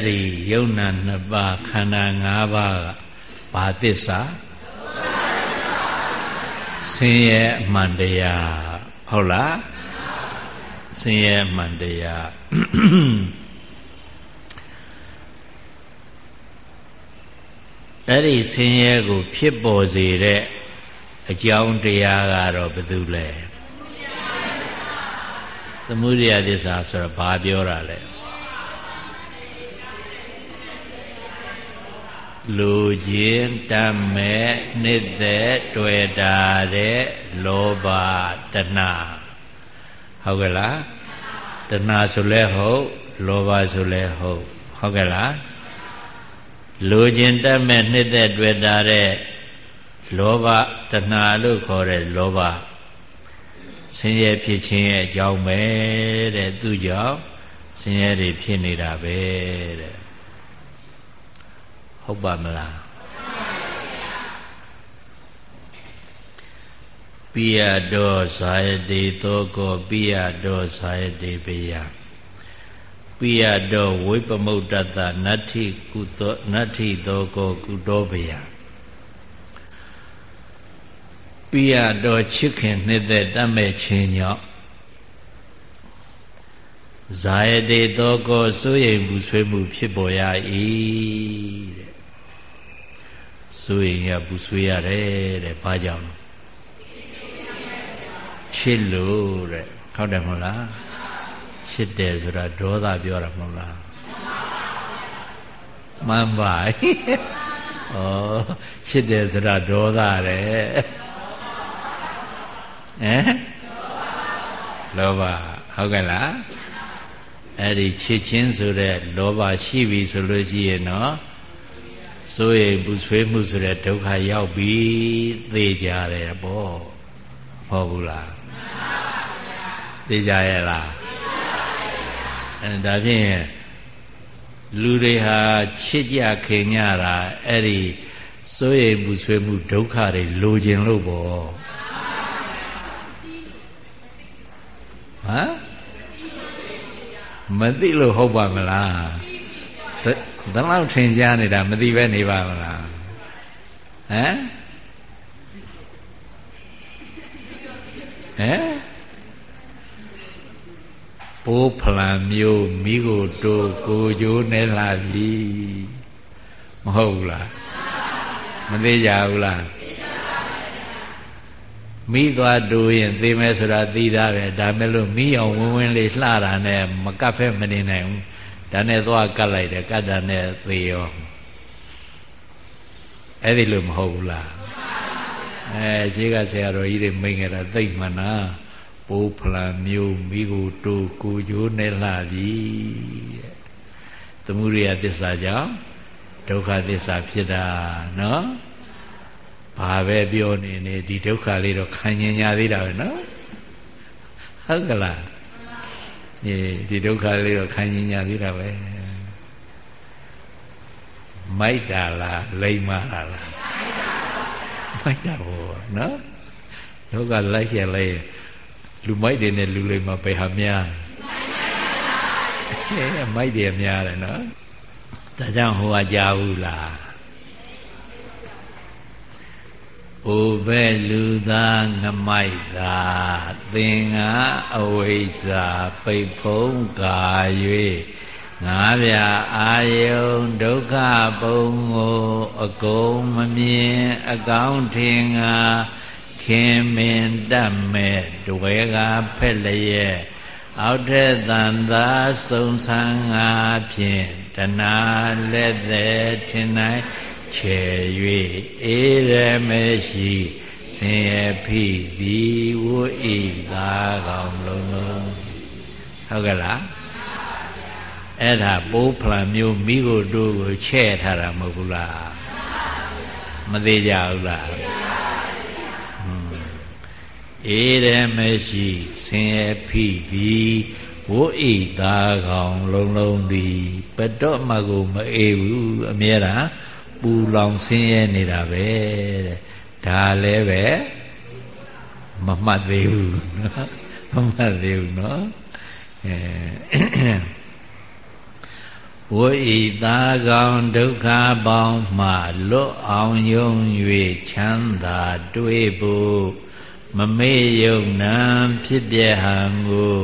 [SPEAKER 1] ဒီယုံနာနှစ်ပါးခန္ဓာ၅ပါးကဘာသစ္စာဆင်းရဲအမှန်တရားဟုတ်လားဆင်းရဲအမှန်တရားအဲ့ဒီဆင်းရဲကို ဖြစ်ပေါ်စေတဲ့အကြောင်းတရားကတော့ဘယ်သူလဲဟသမုဒိယသစ္စာဆိုတော့ဘာပြောတာလဲ လူချင်းတတ်မဲ့နှစ်သက်တွေ့တာတဲ့လောဘတဏဟုတ်ကဲ့လားတဏဆိုလဲဟုတ်လောဘဆိုလဲဟုတ်ဟုတ်ကဲ့လားလူချင်းတတ်မဲ့နှစ်သက်တွေ့တာတဲ့လောဘတဏလို့ခေါ်တဲ့လောဘဆင်းရဲဖြစ်ခြင်းရဲ့အကြောင်းပဲတဲ့သူကြောင့်ဆင်းရဲတွေဖြစ်နေတာပဲတဲ့ ဟုတ်ပါမလားပိယဒောဇာယတိသောကောပိယဒောဇာယတိပေယပိယဒောဝိပမုတ်တတနတ္ထိကုသောနတ္ထိသောကောကုတောပေယပိယဒောချစ်ခင်နှစ်သက်တတ်မဲ့ခြင်းကြောင့်ဇာယတိသောကောစိုးရိမ်မှုဆွေးမှုဖြစ်ပေါ်ရ၏တဲ့ စိုးရိမ်ရဘူးဆွေးရတယ်တဲ့ဘာကြောင့်ချစ်လို့တဲ့ဟုတ်တယ်မဟုတ်လားချစ်တယ်ဆိုတာဒေါသပြောတာမဟုတ်လားမှန်ပါဩချစ်တယ်ဆိုတာဒေါသတဲ့ဟမ်လောဘဟုတ်ကဲ့လားအဲ့ဒီချစ်ချင်းဆိုတဲ့လောဘရှိပြီဆိုလို့ရှိရင်တော့ စိုးရိမ်ပူဆွေးမှုဆိုတဲ့ဒုက္ခရောက်ပြီသိကြတယ်ပေါ့ဟုတ်ဘူးလားသိကြရဲ့လားအဲဒါဖြင့်လူတွေဟာချစ်ကြခင်ကြတာအဲ့ဒီစိုးရိမ်ပူဆွေးမှုဒုက္ခတွေလိုချင်လို့ပေါ့ဟမ်မသိလို့ဟုတ်ပါမလား ဘယ်လောက်ထင်ရှားနေတာမသိပဲနေပါမလားဟမ်ဟမ်ပိုးဖလံမျိုးမိကိုတိုးကိုကြိုးနဲ့လာပြီမဟုတ်ဘူးလားမသေးကြဘူးလားမိသွားတူရင်သိမယ်ဆိုတာသိသားပဲဒါမဲ့လို့မိအောင်ဝင်းဝင်းလေးလှတာနဲ့မကပ်ဖက်မနေနိုင်ဘူး ဒါနဲ့သွားကတ်လိုက်တယ်ကတ်တာနဲ့သေရောအဲ့ဒီလိုမဟုတ်ဘူးလားအဲရှေးကဆရာတော်ကြီးတွေမိန်ကြတာသိမ့်မှန်နာပိုးဖလံမျိုးမိကိုတူကိုကျိုးနဲ့လှပြီတဲ့သမုဒိယသစ္စာကြောင့်ဒုက္ခသစ္စာဖြစ်တာနော်ဘာပဲပြောနေနေဒီဒုက္ခလေးတော့ခံញညာသေးတာပဲနော်ဟုတ်ကလား အေးဒီဒုက္ခလေးတော့ခံញညာသေးတာပဲမိုက်တာလားလိမ္မာတာလားမိုက်တာဘောနော်ဒုက္ခလိုက်ရလိုက်လူမိုက်တွေနဲ့လူလိမ္မာပဲဟာများအေးမိုက်တယ်များတယ်နော်ဒါကြောင့်ဟိုကကြားဘူးလား အိုဘဲလူသားငမိုက်သာသင်္ဃအဝိဇ္ဇာပိတ်ဖုံးကာ၍ငါးပြအာယုံဒုက္ခပုံကိုအကုန်မမြင်အကောင်းထင်ငါခင်မင်တတ်မဲ့တွေ့ကဖက်လျက်အောက်ထက်တန်သာစုံဆန်းငါဖြင့်တဏှာလက်သည်ထင်နိုင် ချေ၍အေရမရှိဆင်ရဖိသည်ဝိဤသာကောင်လုံးလုံးဟုတ်ကဲ့လားအဲ့ဒါပိုးဖလံမျိုးမိကိုတို့ကိုချဲ့ထားတာမဟုတ်ဘူးလားမသေးကြဘူးလားအေရမရှိဆင်ရဖိသည်ဝိဤသာကောင် လုံးလုံးသည်ပတော့မကိုမအေးဘူးအမြဲတမ်း ပူလောင်ဆင်းရဲနေတာပဲတဲ့ဒါလည်းပဲမမှတ်သေးဘူးနော်မမှတ်သေးဘူးနော်အဲဝိဤသာကောင်ဒုက္ခပေါင်းမှလွတ်အောင်ယုံ၍ချမ်းသာတွေ့ဖို့မမေ့ယုံနာဖြစ်ပြဟံကို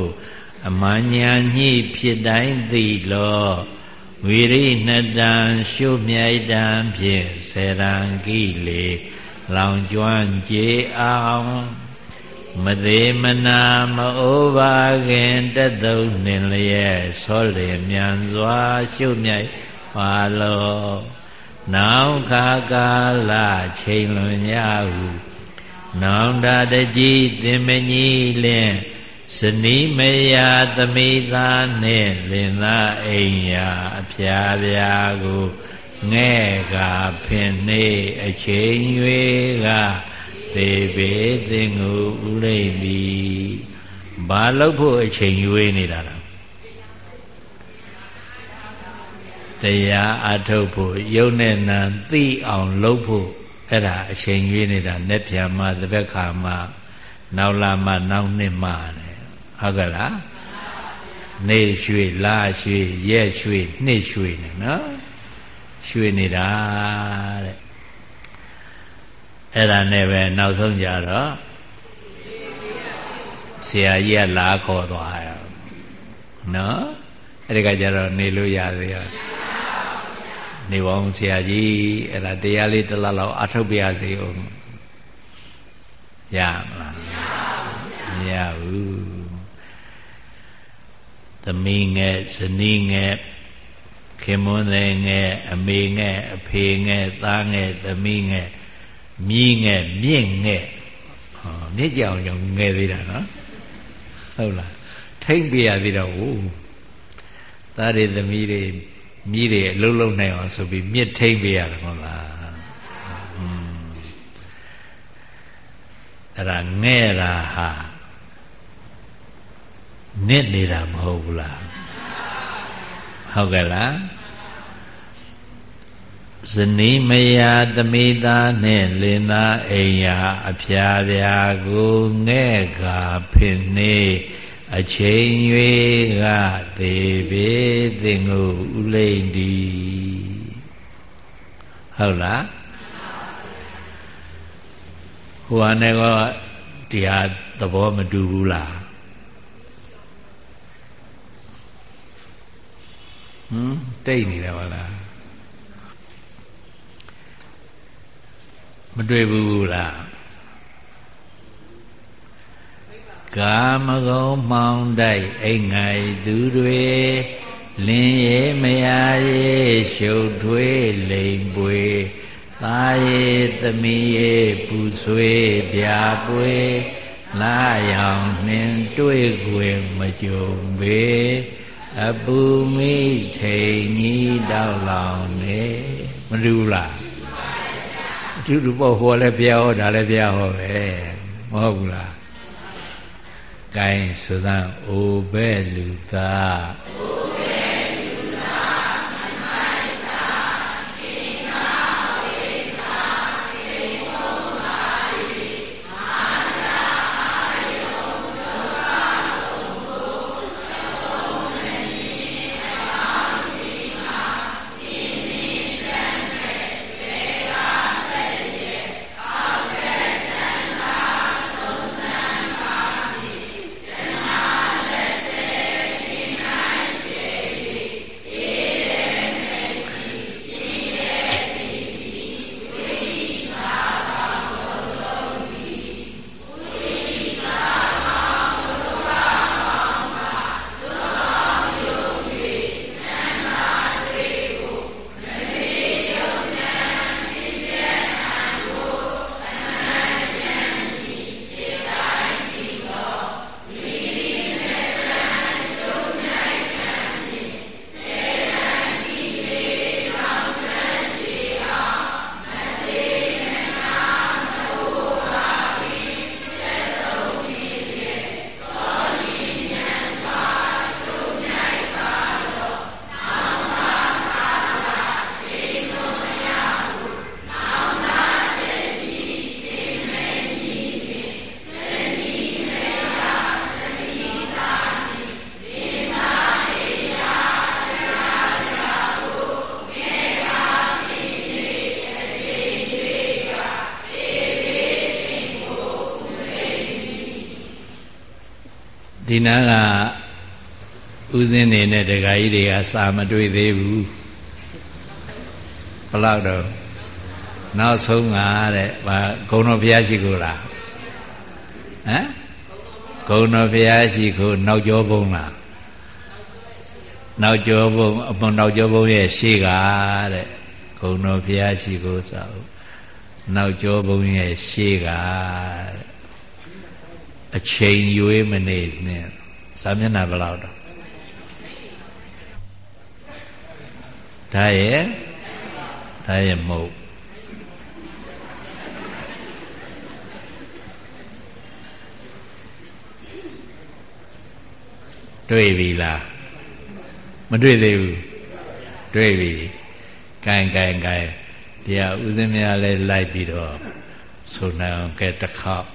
[SPEAKER 1] အမှန်ညာညှိဖြစ်တိုင်းသိလော့ ဝိရိနှတံရှုမြိုက်တံဖြင့်စေရန်ကိလေလောင်ကျွမ်းကြေအောင်မသေးမနာမအိုးပါခင်တက်သုံးနှင်လျက်ဆောလျင်မြန်စွာရှုမြိုက်ပါလောနောင်ခါကာလချိန်လွန်ရဟုနောင်တာတကြီးသင်မကြီးလင် ဇနီးမယာသမိသားနှင့်လင်သားအိမ်ယာအဖျားပြာကိုငဲ့ကဖင်နေအချိန်၍ကသေပေသင်ကိုဥလိမ့်သည်ဘာလို့ဖို့အချိန်ရွေးနေတာလဲတရားအထုတ်ဖို့ယုံနဲ့နံသိအောင်လုပ်ဖို့အဲ့ဒါအချိန်ရွေးနေတာနဲ့ပြန်မှတပည့်ခါမှနောက်လာမှနောက်နှစ်မှတဲ့ ဟုတ်ကဲ့လားနေရွှေလာရွှေရက်ရွှေနှစ်ရွှေနေနော်ရွှေနေတာတဲ့အဲ့ဒါနဲ့ပဲနောက်ဆုံးကြတော့ဆရာကြီးကလာခေါ်သွားရနော်အဲ့ဒီကကြတော့နေလို့ရသေးရောနေပါဦးဆရာကြီးအဲ့ဒါတရားလေးတစ်လလောက်အထုတ်ပြရစေဦးရမလားမရဘူး သမီးငယ်ဇနီးငယ်ခင်မွန်းတဲ့ငယ်အမေငယ်အဖေငယ်သားငယ်သမီးငယ်မြည်ငယ်မြင့်ငယ်ဟောမြင့်ကြောင်ကြောင်ငယ်သေးတာနော်ဟုတ်လားထိမ့်ပြရသေးတော့ဟုတ်သားတွေသမီးတွေမြည်တွေအလုံးလုံးနိုင်အောင်ဆိုပြီးမြင့်ထိမ့်ပြရတယ်ဟုတ်လားအဲ့ဒါငဲ့တာဟာ နစ်နေတာမဟုတ်ဘူးလားဟုတ်ကဲ့လားဇနီးမယာသမိသားနဲ့လင်သားအိမ်ယာအဖျားပြာကိုငဲ့ကဖင်နေအချိန်၍ကသေပေသင်ကိုဥလိမ့်ဒီဟုတ်လားဟိုအနေကတရားသဘောမတူဘူးလား ဟမ်တိတ်နေတယ်ဟုတ်လားမတွေ့ဘူးလားကာမဂုံမှောင်တိုက်အိမ်ငိုင်သူတွေလင်းရဲမယားရဲရှုပ်ထွေးလိမ်ပွေသာရဲသမီးရဲပူဆွေးပြာပွေလာရောင်နှင်တွေ့ခွေမကြုံပေ အပူမိထိန်ကြီးတောက်လောင်နေမတူလားအတူတူပေါ့ဟောလဲဘုရားဟောဒါလဲဘုရားဟောပဲမဟုတ်ဘူးလားကဲဆိုစမ်းအိုပဲလူသား ဒီနာကဥစဉ်နေနဲ့ဒကာကြီးတွေကစာမတွေ့သေးဘူးဘလောက်တော့နောက်ဆုံးကတဲ့ဗာဂုံတော်ဘုရားရှိခိုးလားဟမ်ဂုံတော်ဘုရားရှိခိုးနောက်ကျောဘုံလားနောက်ကျောဘုံအပေါ်နောက်ကျောဘုံရဲ့ရှေ့ကတဲ့ဂုံတော်ဘုရားရှိခိုးစာအုပ်နောက်ကျောဘုံရဲ့ရှေ့ကတဲ့ အချိန်ရွေးမနေနဲ့စာမျက်နှာဘယ်လောက်တော့ဒါရဲ့ဒါရဲ့မဟုတ်တွေ့ပြီလားမတွေ့သေးဘူးတွေ့ပြီကင်ကင်ကင်တရားဥစဉ်များလဲလိုက်ပြီးတော့ဆိုနိုင်အောင်ကဲတစ်ခေါက်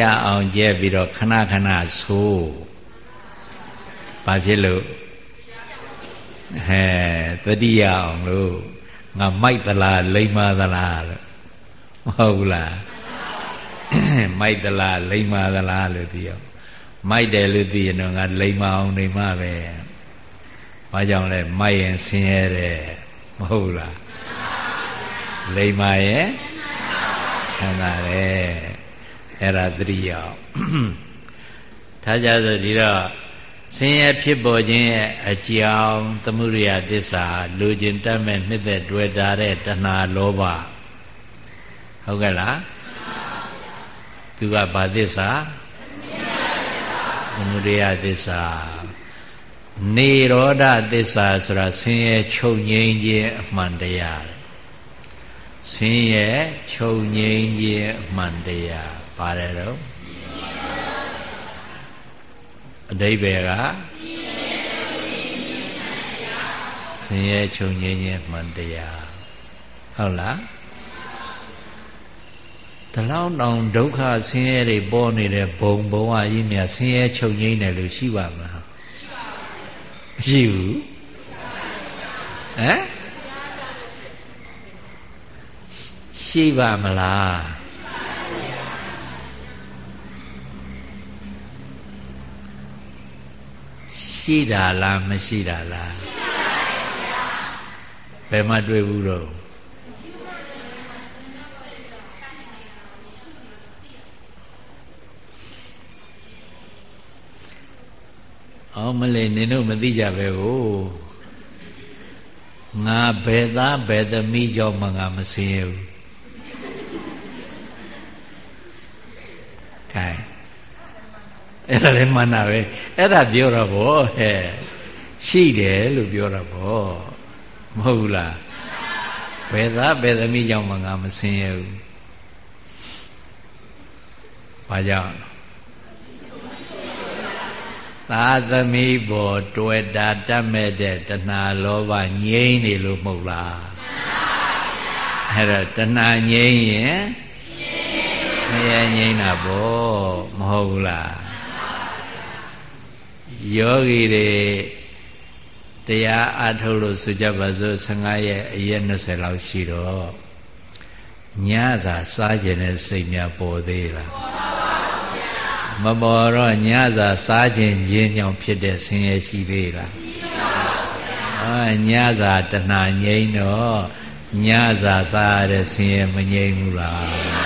[SPEAKER 1] လွတ်ကြအောင်ကျဲပြီးတော့ခဏခဏဆိုးဘာဖြစ်လို့ဟဲသတိရအောင်လို့ငါမိုက်သလားလိမ္မာသလားလို့မဟုတ်ဘူးလားမိုက်သလားလိမ္မာသလားလို့သိအောင်မိုက်တယ်လို့သိရင်တော့ငါလိမ္မာအောင်နေမှာပဲဘာကြောင့်လဲမိုက်ရင်ဆင်းရဲတယ်မဟုတ်လားလိမ္မာရဲ့ချမ်းသာတယ် အဲ့ဒါသတိရအောင်ထားကြဆိုဒီတော့ဆင်းရဲဖြစ်ပေါ်ခြင်းရဲ့အကြောင်းသမှုရိယသစ္စာလူကျင်တတ်မဲ့နှစ်သက်တွေ့တာတဲ့တဏှာလောဘဟုတ်ကဲ့လားသူကဘာသစ္စာသမုဒယသစ္စာနေရောဓသစ္စာဆိုတာဆင်းရဲချုပ်ငြိမ်းခြင်းအမှန်တရားဆင်းရဲချုပ်ငြိမ်းခြင်းအမှန်တရား ပါတယ်တော့အတိဘယ်ကဆင်းရဲချုပ်ငြိမ်းခြင်းမှန်တရားဟုတ်လားတလောက်တောင်ဒုက္ခဆင်းရဲတွေပေါ်နေတဲ့ဘုံဘုံအကြီးမြဆင်းရဲချုပ်ငြိမ်းတယ်လို့ရှိပါမလားမရှိဘူးဟမ်ရှိပါမလား ရှိတာလားမရှိတာလားရှိပါတယ်ဗျာဘယ်မှတွေ့ဘူးတော့အောင်မလေးနင်တို့မသိကြပဲကိုငါဘယ်သားဘယ်သမီးကြောင့်မှငါမစင်းရဘူးခိုင် အဲ့ဒါလည်းမှန်တာပဲအဲ့ဒါပြောတော့ဗောဟဲ့ရှိတယ်လို့ပြောတာဗောမဟုတ်ဘူးလားဘယ်သားဘယ်သမီးကြောင့်မှငါမဆင်းရဲဘူးဘာကြောင့်သာသမီးဘောတွေ့တာတတ်မဲ့တဲ့တဏှာလောဘငြိမ့်နေလို့မဟုတ်လားအဲ့ဒါတဏှာငြိမ့်ရင်ဆင်းရဲငြိမ်းတာပေါ့မဟုတ်ဘူးလား ယောဂီတွေတရားအားထုတ်လို့ဆိုကြပါစို့15ရက်အရက်20လောက်ရှိတော့ညစာစားကျင်တဲ့စိတ်များပေါ်သေးလားမပေါ်တော့ညစာစားကျင်ခြင်းကြောင့်ဖြစ်တဲ့ဆင်းရဲရှိသေးလားအာညစာတဏှာငြိမ်းတော့ညစာစားရတဲ့ဆင်းရဲမငြိမ်းဘူးလားအဲ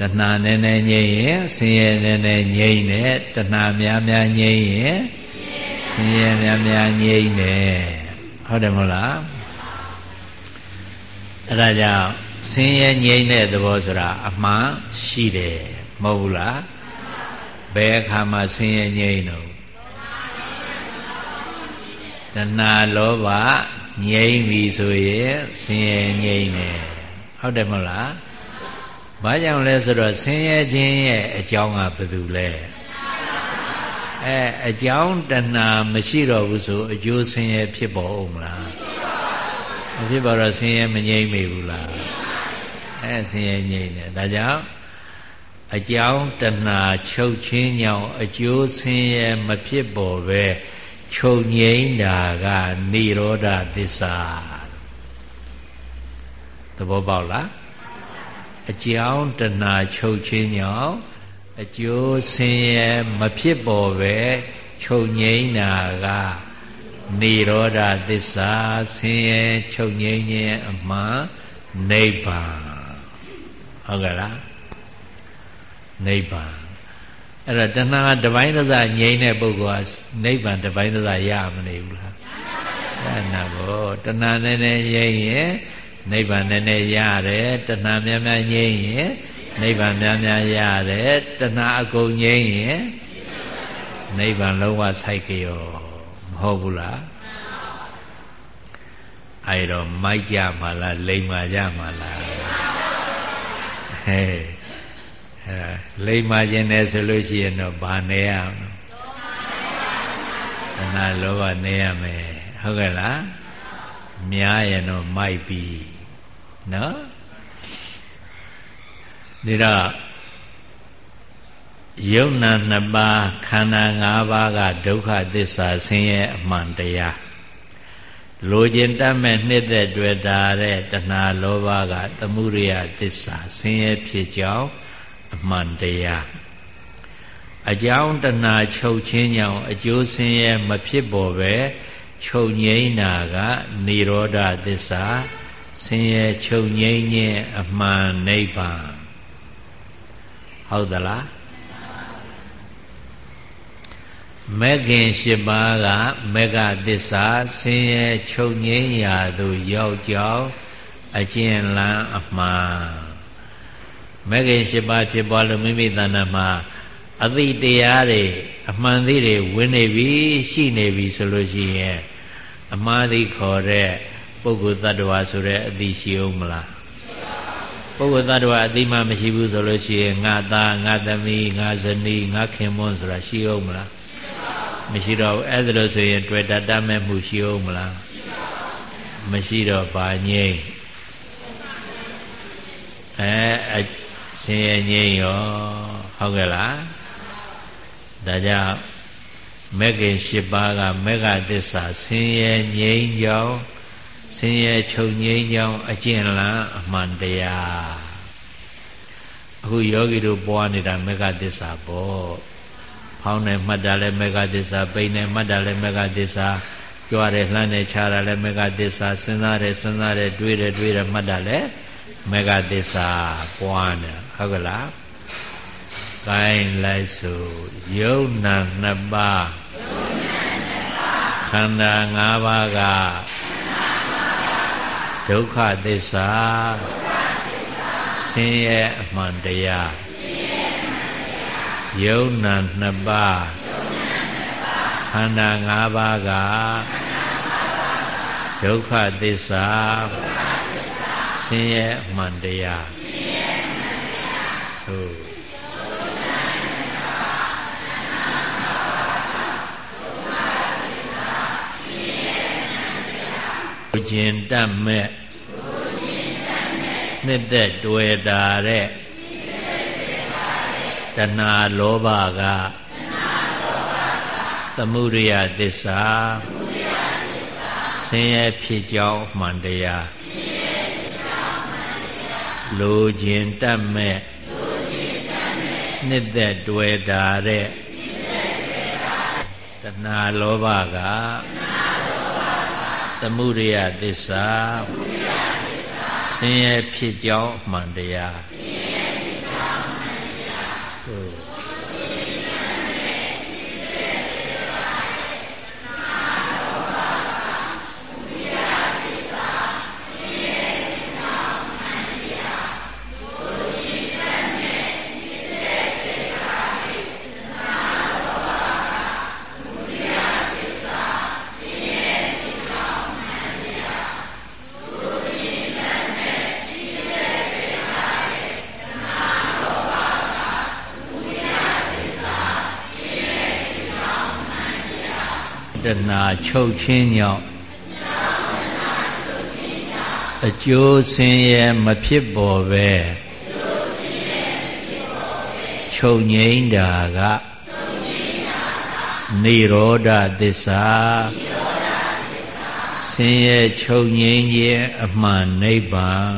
[SPEAKER 1] တဏှာနည်းနည်းငြိမ်းရင်ဆင်းရဲနည်းနည်းငြိမ်းတယ်တဏှာများများငြိမ်းရင်ဆင်းရဲများများငြိမ်းတယ်ဟုတ်တယ်မဟုတ်လားအဲ့ဒါကြောင့်ဆင်းရဲငြိမ်းတဲ့သဘောဆိုတာအမှန်ရှိတယ်မဟုတ်ဘူးလားဘယ်အခါမှဆင်းရဲငြိမ်းတော့တဏှာလောဘငြိမ်းပြီဆိုရင်ဆင်းရဲငြိမ်းတယ်ဟုတ်တယ်မဟုတ်လား ဘာကြောင့်လဲဆိုတော့ဆင်းရဲခြင်းရဲ့အကြောင်းကဘယ်သူလဲအဲအကြောင်းတဏှာမရှိတော့ဘူးဆိုအကျိုးဆင်းရဲဖြစ်ပေါ်အောင်မလားမဖြစ်ပါတော့ဆင်းရဲမငြိမ့်မိဘူးလားအဲဆင်းရဲငြိမ့်တယ်ဒါကြောင့်အကြောင်းတဏှာချုပ်ချင်းကြောင့်အကျိုးဆင်းရဲမဖြစ်ပေါ်ပဲချုပ်ငြိမ့်တာကនិရောဓသစ္စာသဘောပေါက်လား အကြောင်းတဏှာချုပ်ချင်းကြောင့်အကျိုးဆင်းရဲမဖြစ်ပေါ်ပဲချုပ်ငြိမ့်တာကနိရောဓသစ္စာဆင်းရဲချုပ်ငြိမ်းခြင်းအမှန်နိဗ္ဗာန်ဟုတ်ကဲ့လားနိဗ္ဗာန်အဲ့တော့တဏှာတပိုင်းသစငြိမ်းတဲ့ပုဂ္ဂိုလ်ကနိဗ္ဗာန်တပိုင်းသစရမနေဘူးလားရနာဘောတဏှာနဲ့နဲ့ငြိမ်းရင် နိဗ္ဗာန်နဲ့နဲ့ရတယ်တဏှာများများငြိမ်းရင်နိဗ္ဗာန်များများရတယ်တဏှာအကုန်ငြိမ်းရင်နိဗ္ဗာန်လုံးဝဆိုင်ကြောဟုတ်ဘူးလားအဲ့တော့မိုက်ကြမှာလားလိမ်မာကြမှာလားဟဲ့အဲလိမ်မာခြင်းနဲ့ဆိုလို့ရှိရင်တော့ဗာနေရအောင်အနာလောဘနေရမယ်ဟုတ်ကဲ့လားများရင်တော့မိုက်ပြီ နော်ဒါတော့ယုံနာနှစ်ပါးခန္ဓာ၅ပါးကဒုက္ခသစ္စာဆင်းရဲအမှန်တရားလိုချင်တတ်မဲ့နှစ်သက်တွေ့တာတဲ့တဏှာလောဘကသမှုရိယသစ္စာဆင်းရဲဖြစ်ကြောင်းအမှန်တရားအကြောင်းတဏှာချုပ်ချင်းကြောင့်အကျိုးဆင်းရဲမဖြစ်ပေါ်ပဲချုပ်ငိမ့်တာကនិရောဓသစ္စာ ဆင်းရဲချုပ်ငိမ့်ခြင်းအမှန်နိဗ္ဗာန်ဟုတ်သလားမဂ်ခင်၈ပါးကမေဃသစ္စာဆင်းရဲချုပ်ငိမ့်ရာသို့ရောက်ကြောင်းအကျဉ်းလန်းအမှန်မဂ်ခင်၈ပါးဖြစ်ပေါ်လို့မိမိတဏ္ဍမှာအသိတရားတွေအမှန်သိတွေဝင်နေပြီရှိနေပြီဆိုလို့ရှိရင်အမှားသိခေါ်တဲ့ ပုဂ္ဂိုလ်တ attva ဆိုတဲ့အသိရှိအောင်မလားပုဂ္ဂိုလ်တ attva အသိမှမရှိဘူးဆိုလို့ရှိရင်ငါသားငါသမီးငါဇနီးငါခင်မွန်းဆိုတာရှိအောင်မလားမရှိတော့ဘူးအဲ့ဒါလို့ဆိုရင်တွေ့တတ်တတ်မဲ့မှုရှိအောင်မလားမရှိတော့ပါငိမ့်အဲအဆင်းရဲငိမ့်ရောဟုတ်ကဲ့လားဒါကြောင့်မဂ္ဂင်၈ပါးကမဂ္ဂသစ္စာဆင်းရဲငြိမ်းကြောင်း ဆင်းရဲချုပ်ငြိမ်းကြောင်းအကျင့်လန်းအမှန်တရားအခုယောဂီတို့ပွားနေတာမဂ္ဂသစ္စာပေါ့ဖောင်းတယ်မှတ်တာလည်းမေဃသစ္စာပိန်တယ်မှတ်တာလည်းမေဃသစ္စာကြွားတယ်လှမ်းတယ်ခြားတာလည်းမေဃသစ္စာစဉ်းစားတယ်စဉ်းစားတယ်တွေးတယ်တွေးတယ်မှတ်တာလည်းမေဃသစ္စာပွားနေဟုတ်ကလားကိုင်းလိုက်ဆိုယုံနာနှစ်ပါးခန္ဓာ၅ပါးက ဒုက္ခသစ္စာဆင်းရဲအမှန်တရားယုံနာနှစ်ပါးခန္ဓာ၅ပါးကဒုက္ခသစ္စာဆင်းရဲအမှန်တရားသို့ ကျင်တတ်မဲ့နှစ်သက်တွေ့တာတဲ့တဏှာလောဘကသမုဒိယသစ္စာဆင်းရဲဖြစ်ကြောင်းမှန်တရားလိုခြင်းတတ်မဲ့နှစ်သက်တွေ့တာတဲ့တဏှာလောဘက သမုဒိယသစ္စာဆင်းရဲဖြစ်ကြောင်းမှန်တရား တဏှာချုပ်ခြင်းကြောင့်အကျိုးဆင်းရဲမဖြစ်ပေါ်ပဲချုပ်ငိမ့်တာကနိရောဓသစ္စာဆင်းရဲချုပ်ငိမ့်ခြင်းအမှန်နိဗ္ဗာန်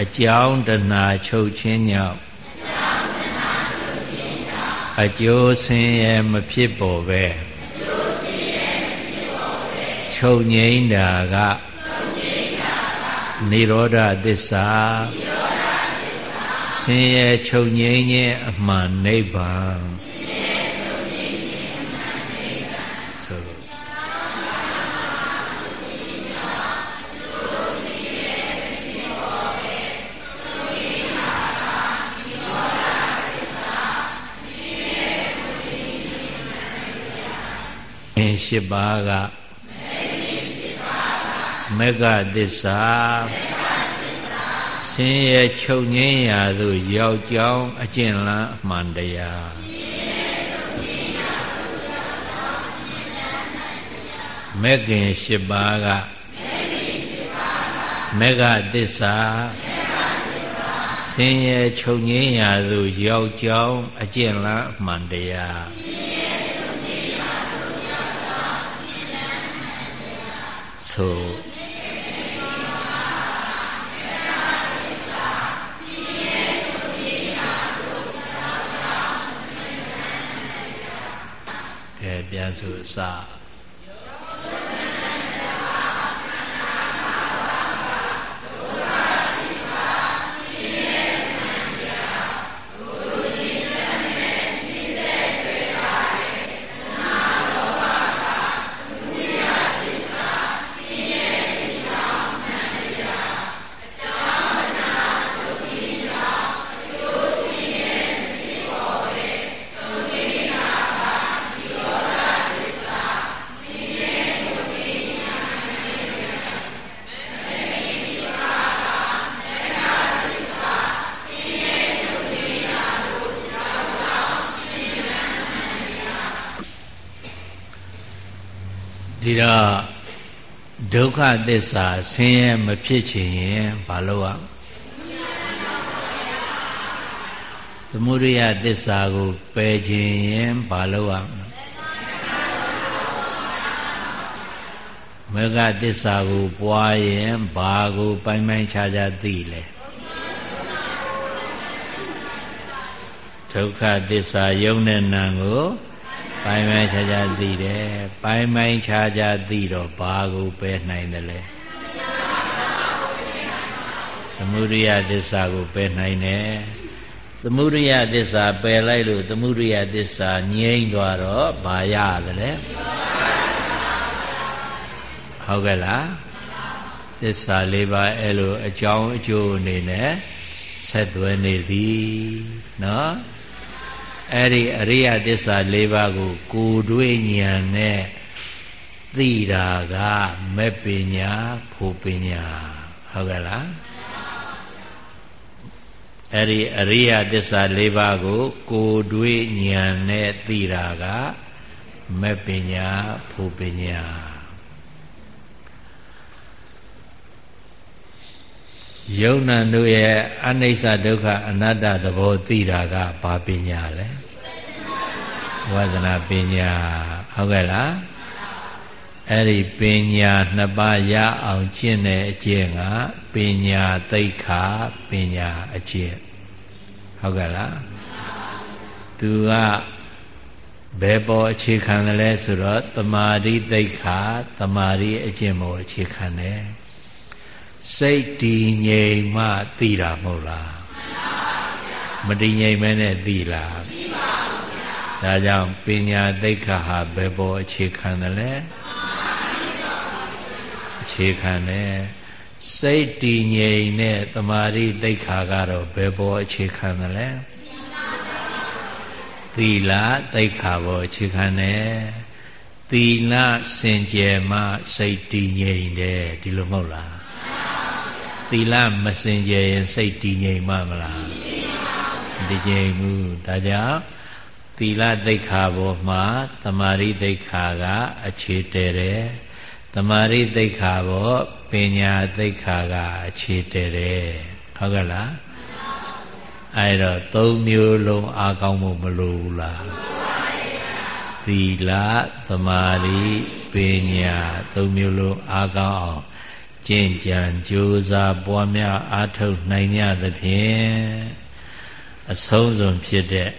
[SPEAKER 1] အကြောင်းတဏှာချုပ်ခြင်းကြောင့် အကျိုးဆင်းရဲမဖြစ်ပေါ်ပဲချုပ်ငိမ့်တာကနိရောဓသစ္စာဆင်းရဲချုပ်ငိမ့်ခြင်းအမှန်နိဗ္ဗာန် ၈ပါးကမဂ္ဂသစ္စာဆင်းရဲချုပ်ငင်းရာသို့ရောက်ကြောင်းအကျင့်လန်းအမှန်တရားမဂ္ဂင်၈ပါးကမဂ္ဂသစ္စာဆင်းရဲချုပ်ငင်းရာသို့ရောက်ကြောင်းအကျင့်လန်းအမှန်တရား ဆိုကဲပြန်ဆိုအစ တော့ဒုက္ခသစ္စာဆင်းရဲမဖြစ်ချင်ရင်ဘာလို့ရသမုဒိယသစ္စာကိုပယ်ခြင်းရင်ဘာလို့ရမေဃသစ္စာကိုပွားရင်ဘာကိုပိုင်ပိုင်ခြားခြားသိလဲဒုက္ခသစ္စာယုံနဲ့နံကို ပိုင်းပိုင်းခြားခြားသိတယ်ပိုင်းပိုင်းခြားခြားသိတော့ဘာကိုပယ်နိုင်တယ်လဲသမုဒိယသစ္စာကိုပယ်နိုင်တယ်သမုဒိယသစ္စာပယ်လိုက်လို့သမုဒိယသစ္စာငြိမ့်သွားတော့ဘာရသလဲဟုတ်ကဲ့လားသစ္စာလေးပါးအဲ့လိုအကြောင်းအကျိုးအနေနဲ့ဆက်သွဲနေသည်နော် အဲ့ဒီအရိယသစ္စာ၄ပါးကို ကိုတွေ့ဉာဏ်နဲ့သိတာကမဲ့ပညာဖို့ပညာဟုတ်ကဲ့လားအဲ့ဒီအရိယသစ္စာ၄ပါးကို ကိုတွေ့ဉာဏ်နဲ့သိတာကမဲ့ပညာဖို့ပညာ ယုံနာတို့ရဲ့အနိစ္စဒုက္ခအနတ္တသဘောသိတာကဘာပညာလဲဝါဒနာပညာဟုတ်ကဲ့လားအဲ့ဒီပညာနှစ်ပါးရအောင်ကျင့်တဲ့အကျင့်ကပညာသိက္ခာပညာအကျင့်ဟုတ်ကဲ့လားသူကဘယ်ပေါ်အခြေခံတယ်လဲဆိုတော့တမာတိသိက္ခာတမာတိအကျင့်ပေါ်အခြေခံတယ် စိတ်တည်ငြိမ်မှသိတာမဟုတ်လားမတည်ငြိမ်မဲနဲ့သိလားသိပါဘူးဗျာဒါကြောင့်ပညာသိက္ခာဟာဘယ်ပေါ်အခြေခံတယ်လဲအခြေခံတယ်စိတ်တည်ငြိမ်တဲ့တမာတိသိက္ခာကတော့ဘယ်ပေါ်အခြေခံတယ်လဲသီလသိက္ခာပေါ်အခြေခံတယ်သီလစင်ကြယ်မှစိတ်တည်ငြိမ်တယ်ဒီလိုမဟုတ်လား သီလမစင်ကြယ်ရင်စိတ်တည်ငြိမ်မှမလားမတည်ငြိမ်ဘူးဒါကြောင့်သီလသိက္ခာပေါ်မှာတမာရိသိက္ခာက အခြေတည်တယ်တမာရိသိက္ခာပေါ်ပညာသိက္ခာက အခြေတည်တယ်ဟုတ်ကဲ့လားအဲ့တော့သုံးမျိုးလုံးအားကောင်းဖို့မလိုဘူးလားသီလသမာဓိပညာသုံးမျိုးလုံးအားကောင်းအောင် ကျင့်ကြံကြိုးစားပွားများအားထုတ်နိုင်ကြသဖြင့်အဆုံးစွန်ဖြစ်တဲ့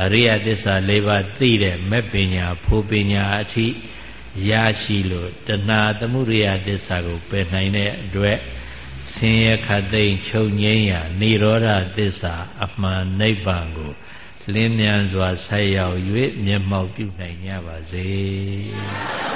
[SPEAKER 1] အရိယသစ္စာ၄ပါးသိတဲ့မဲ့ပညာဖို့ပညာအထိရရှိလို့တဏှာသမှုရိယသစ္စာကိုပယ်နိုင်တဲ့အတွက်ဆင်းရဲခတ်သိမ်းချုပ်ငြိမ်းရာនិရောဓသစ္စာအမှန်နိဗ္ဗာန်ကိုလင်းမြန်စွာဆက်ရောက်၍မျက်မှောက်ပြုနိုင်ကြပါစေ။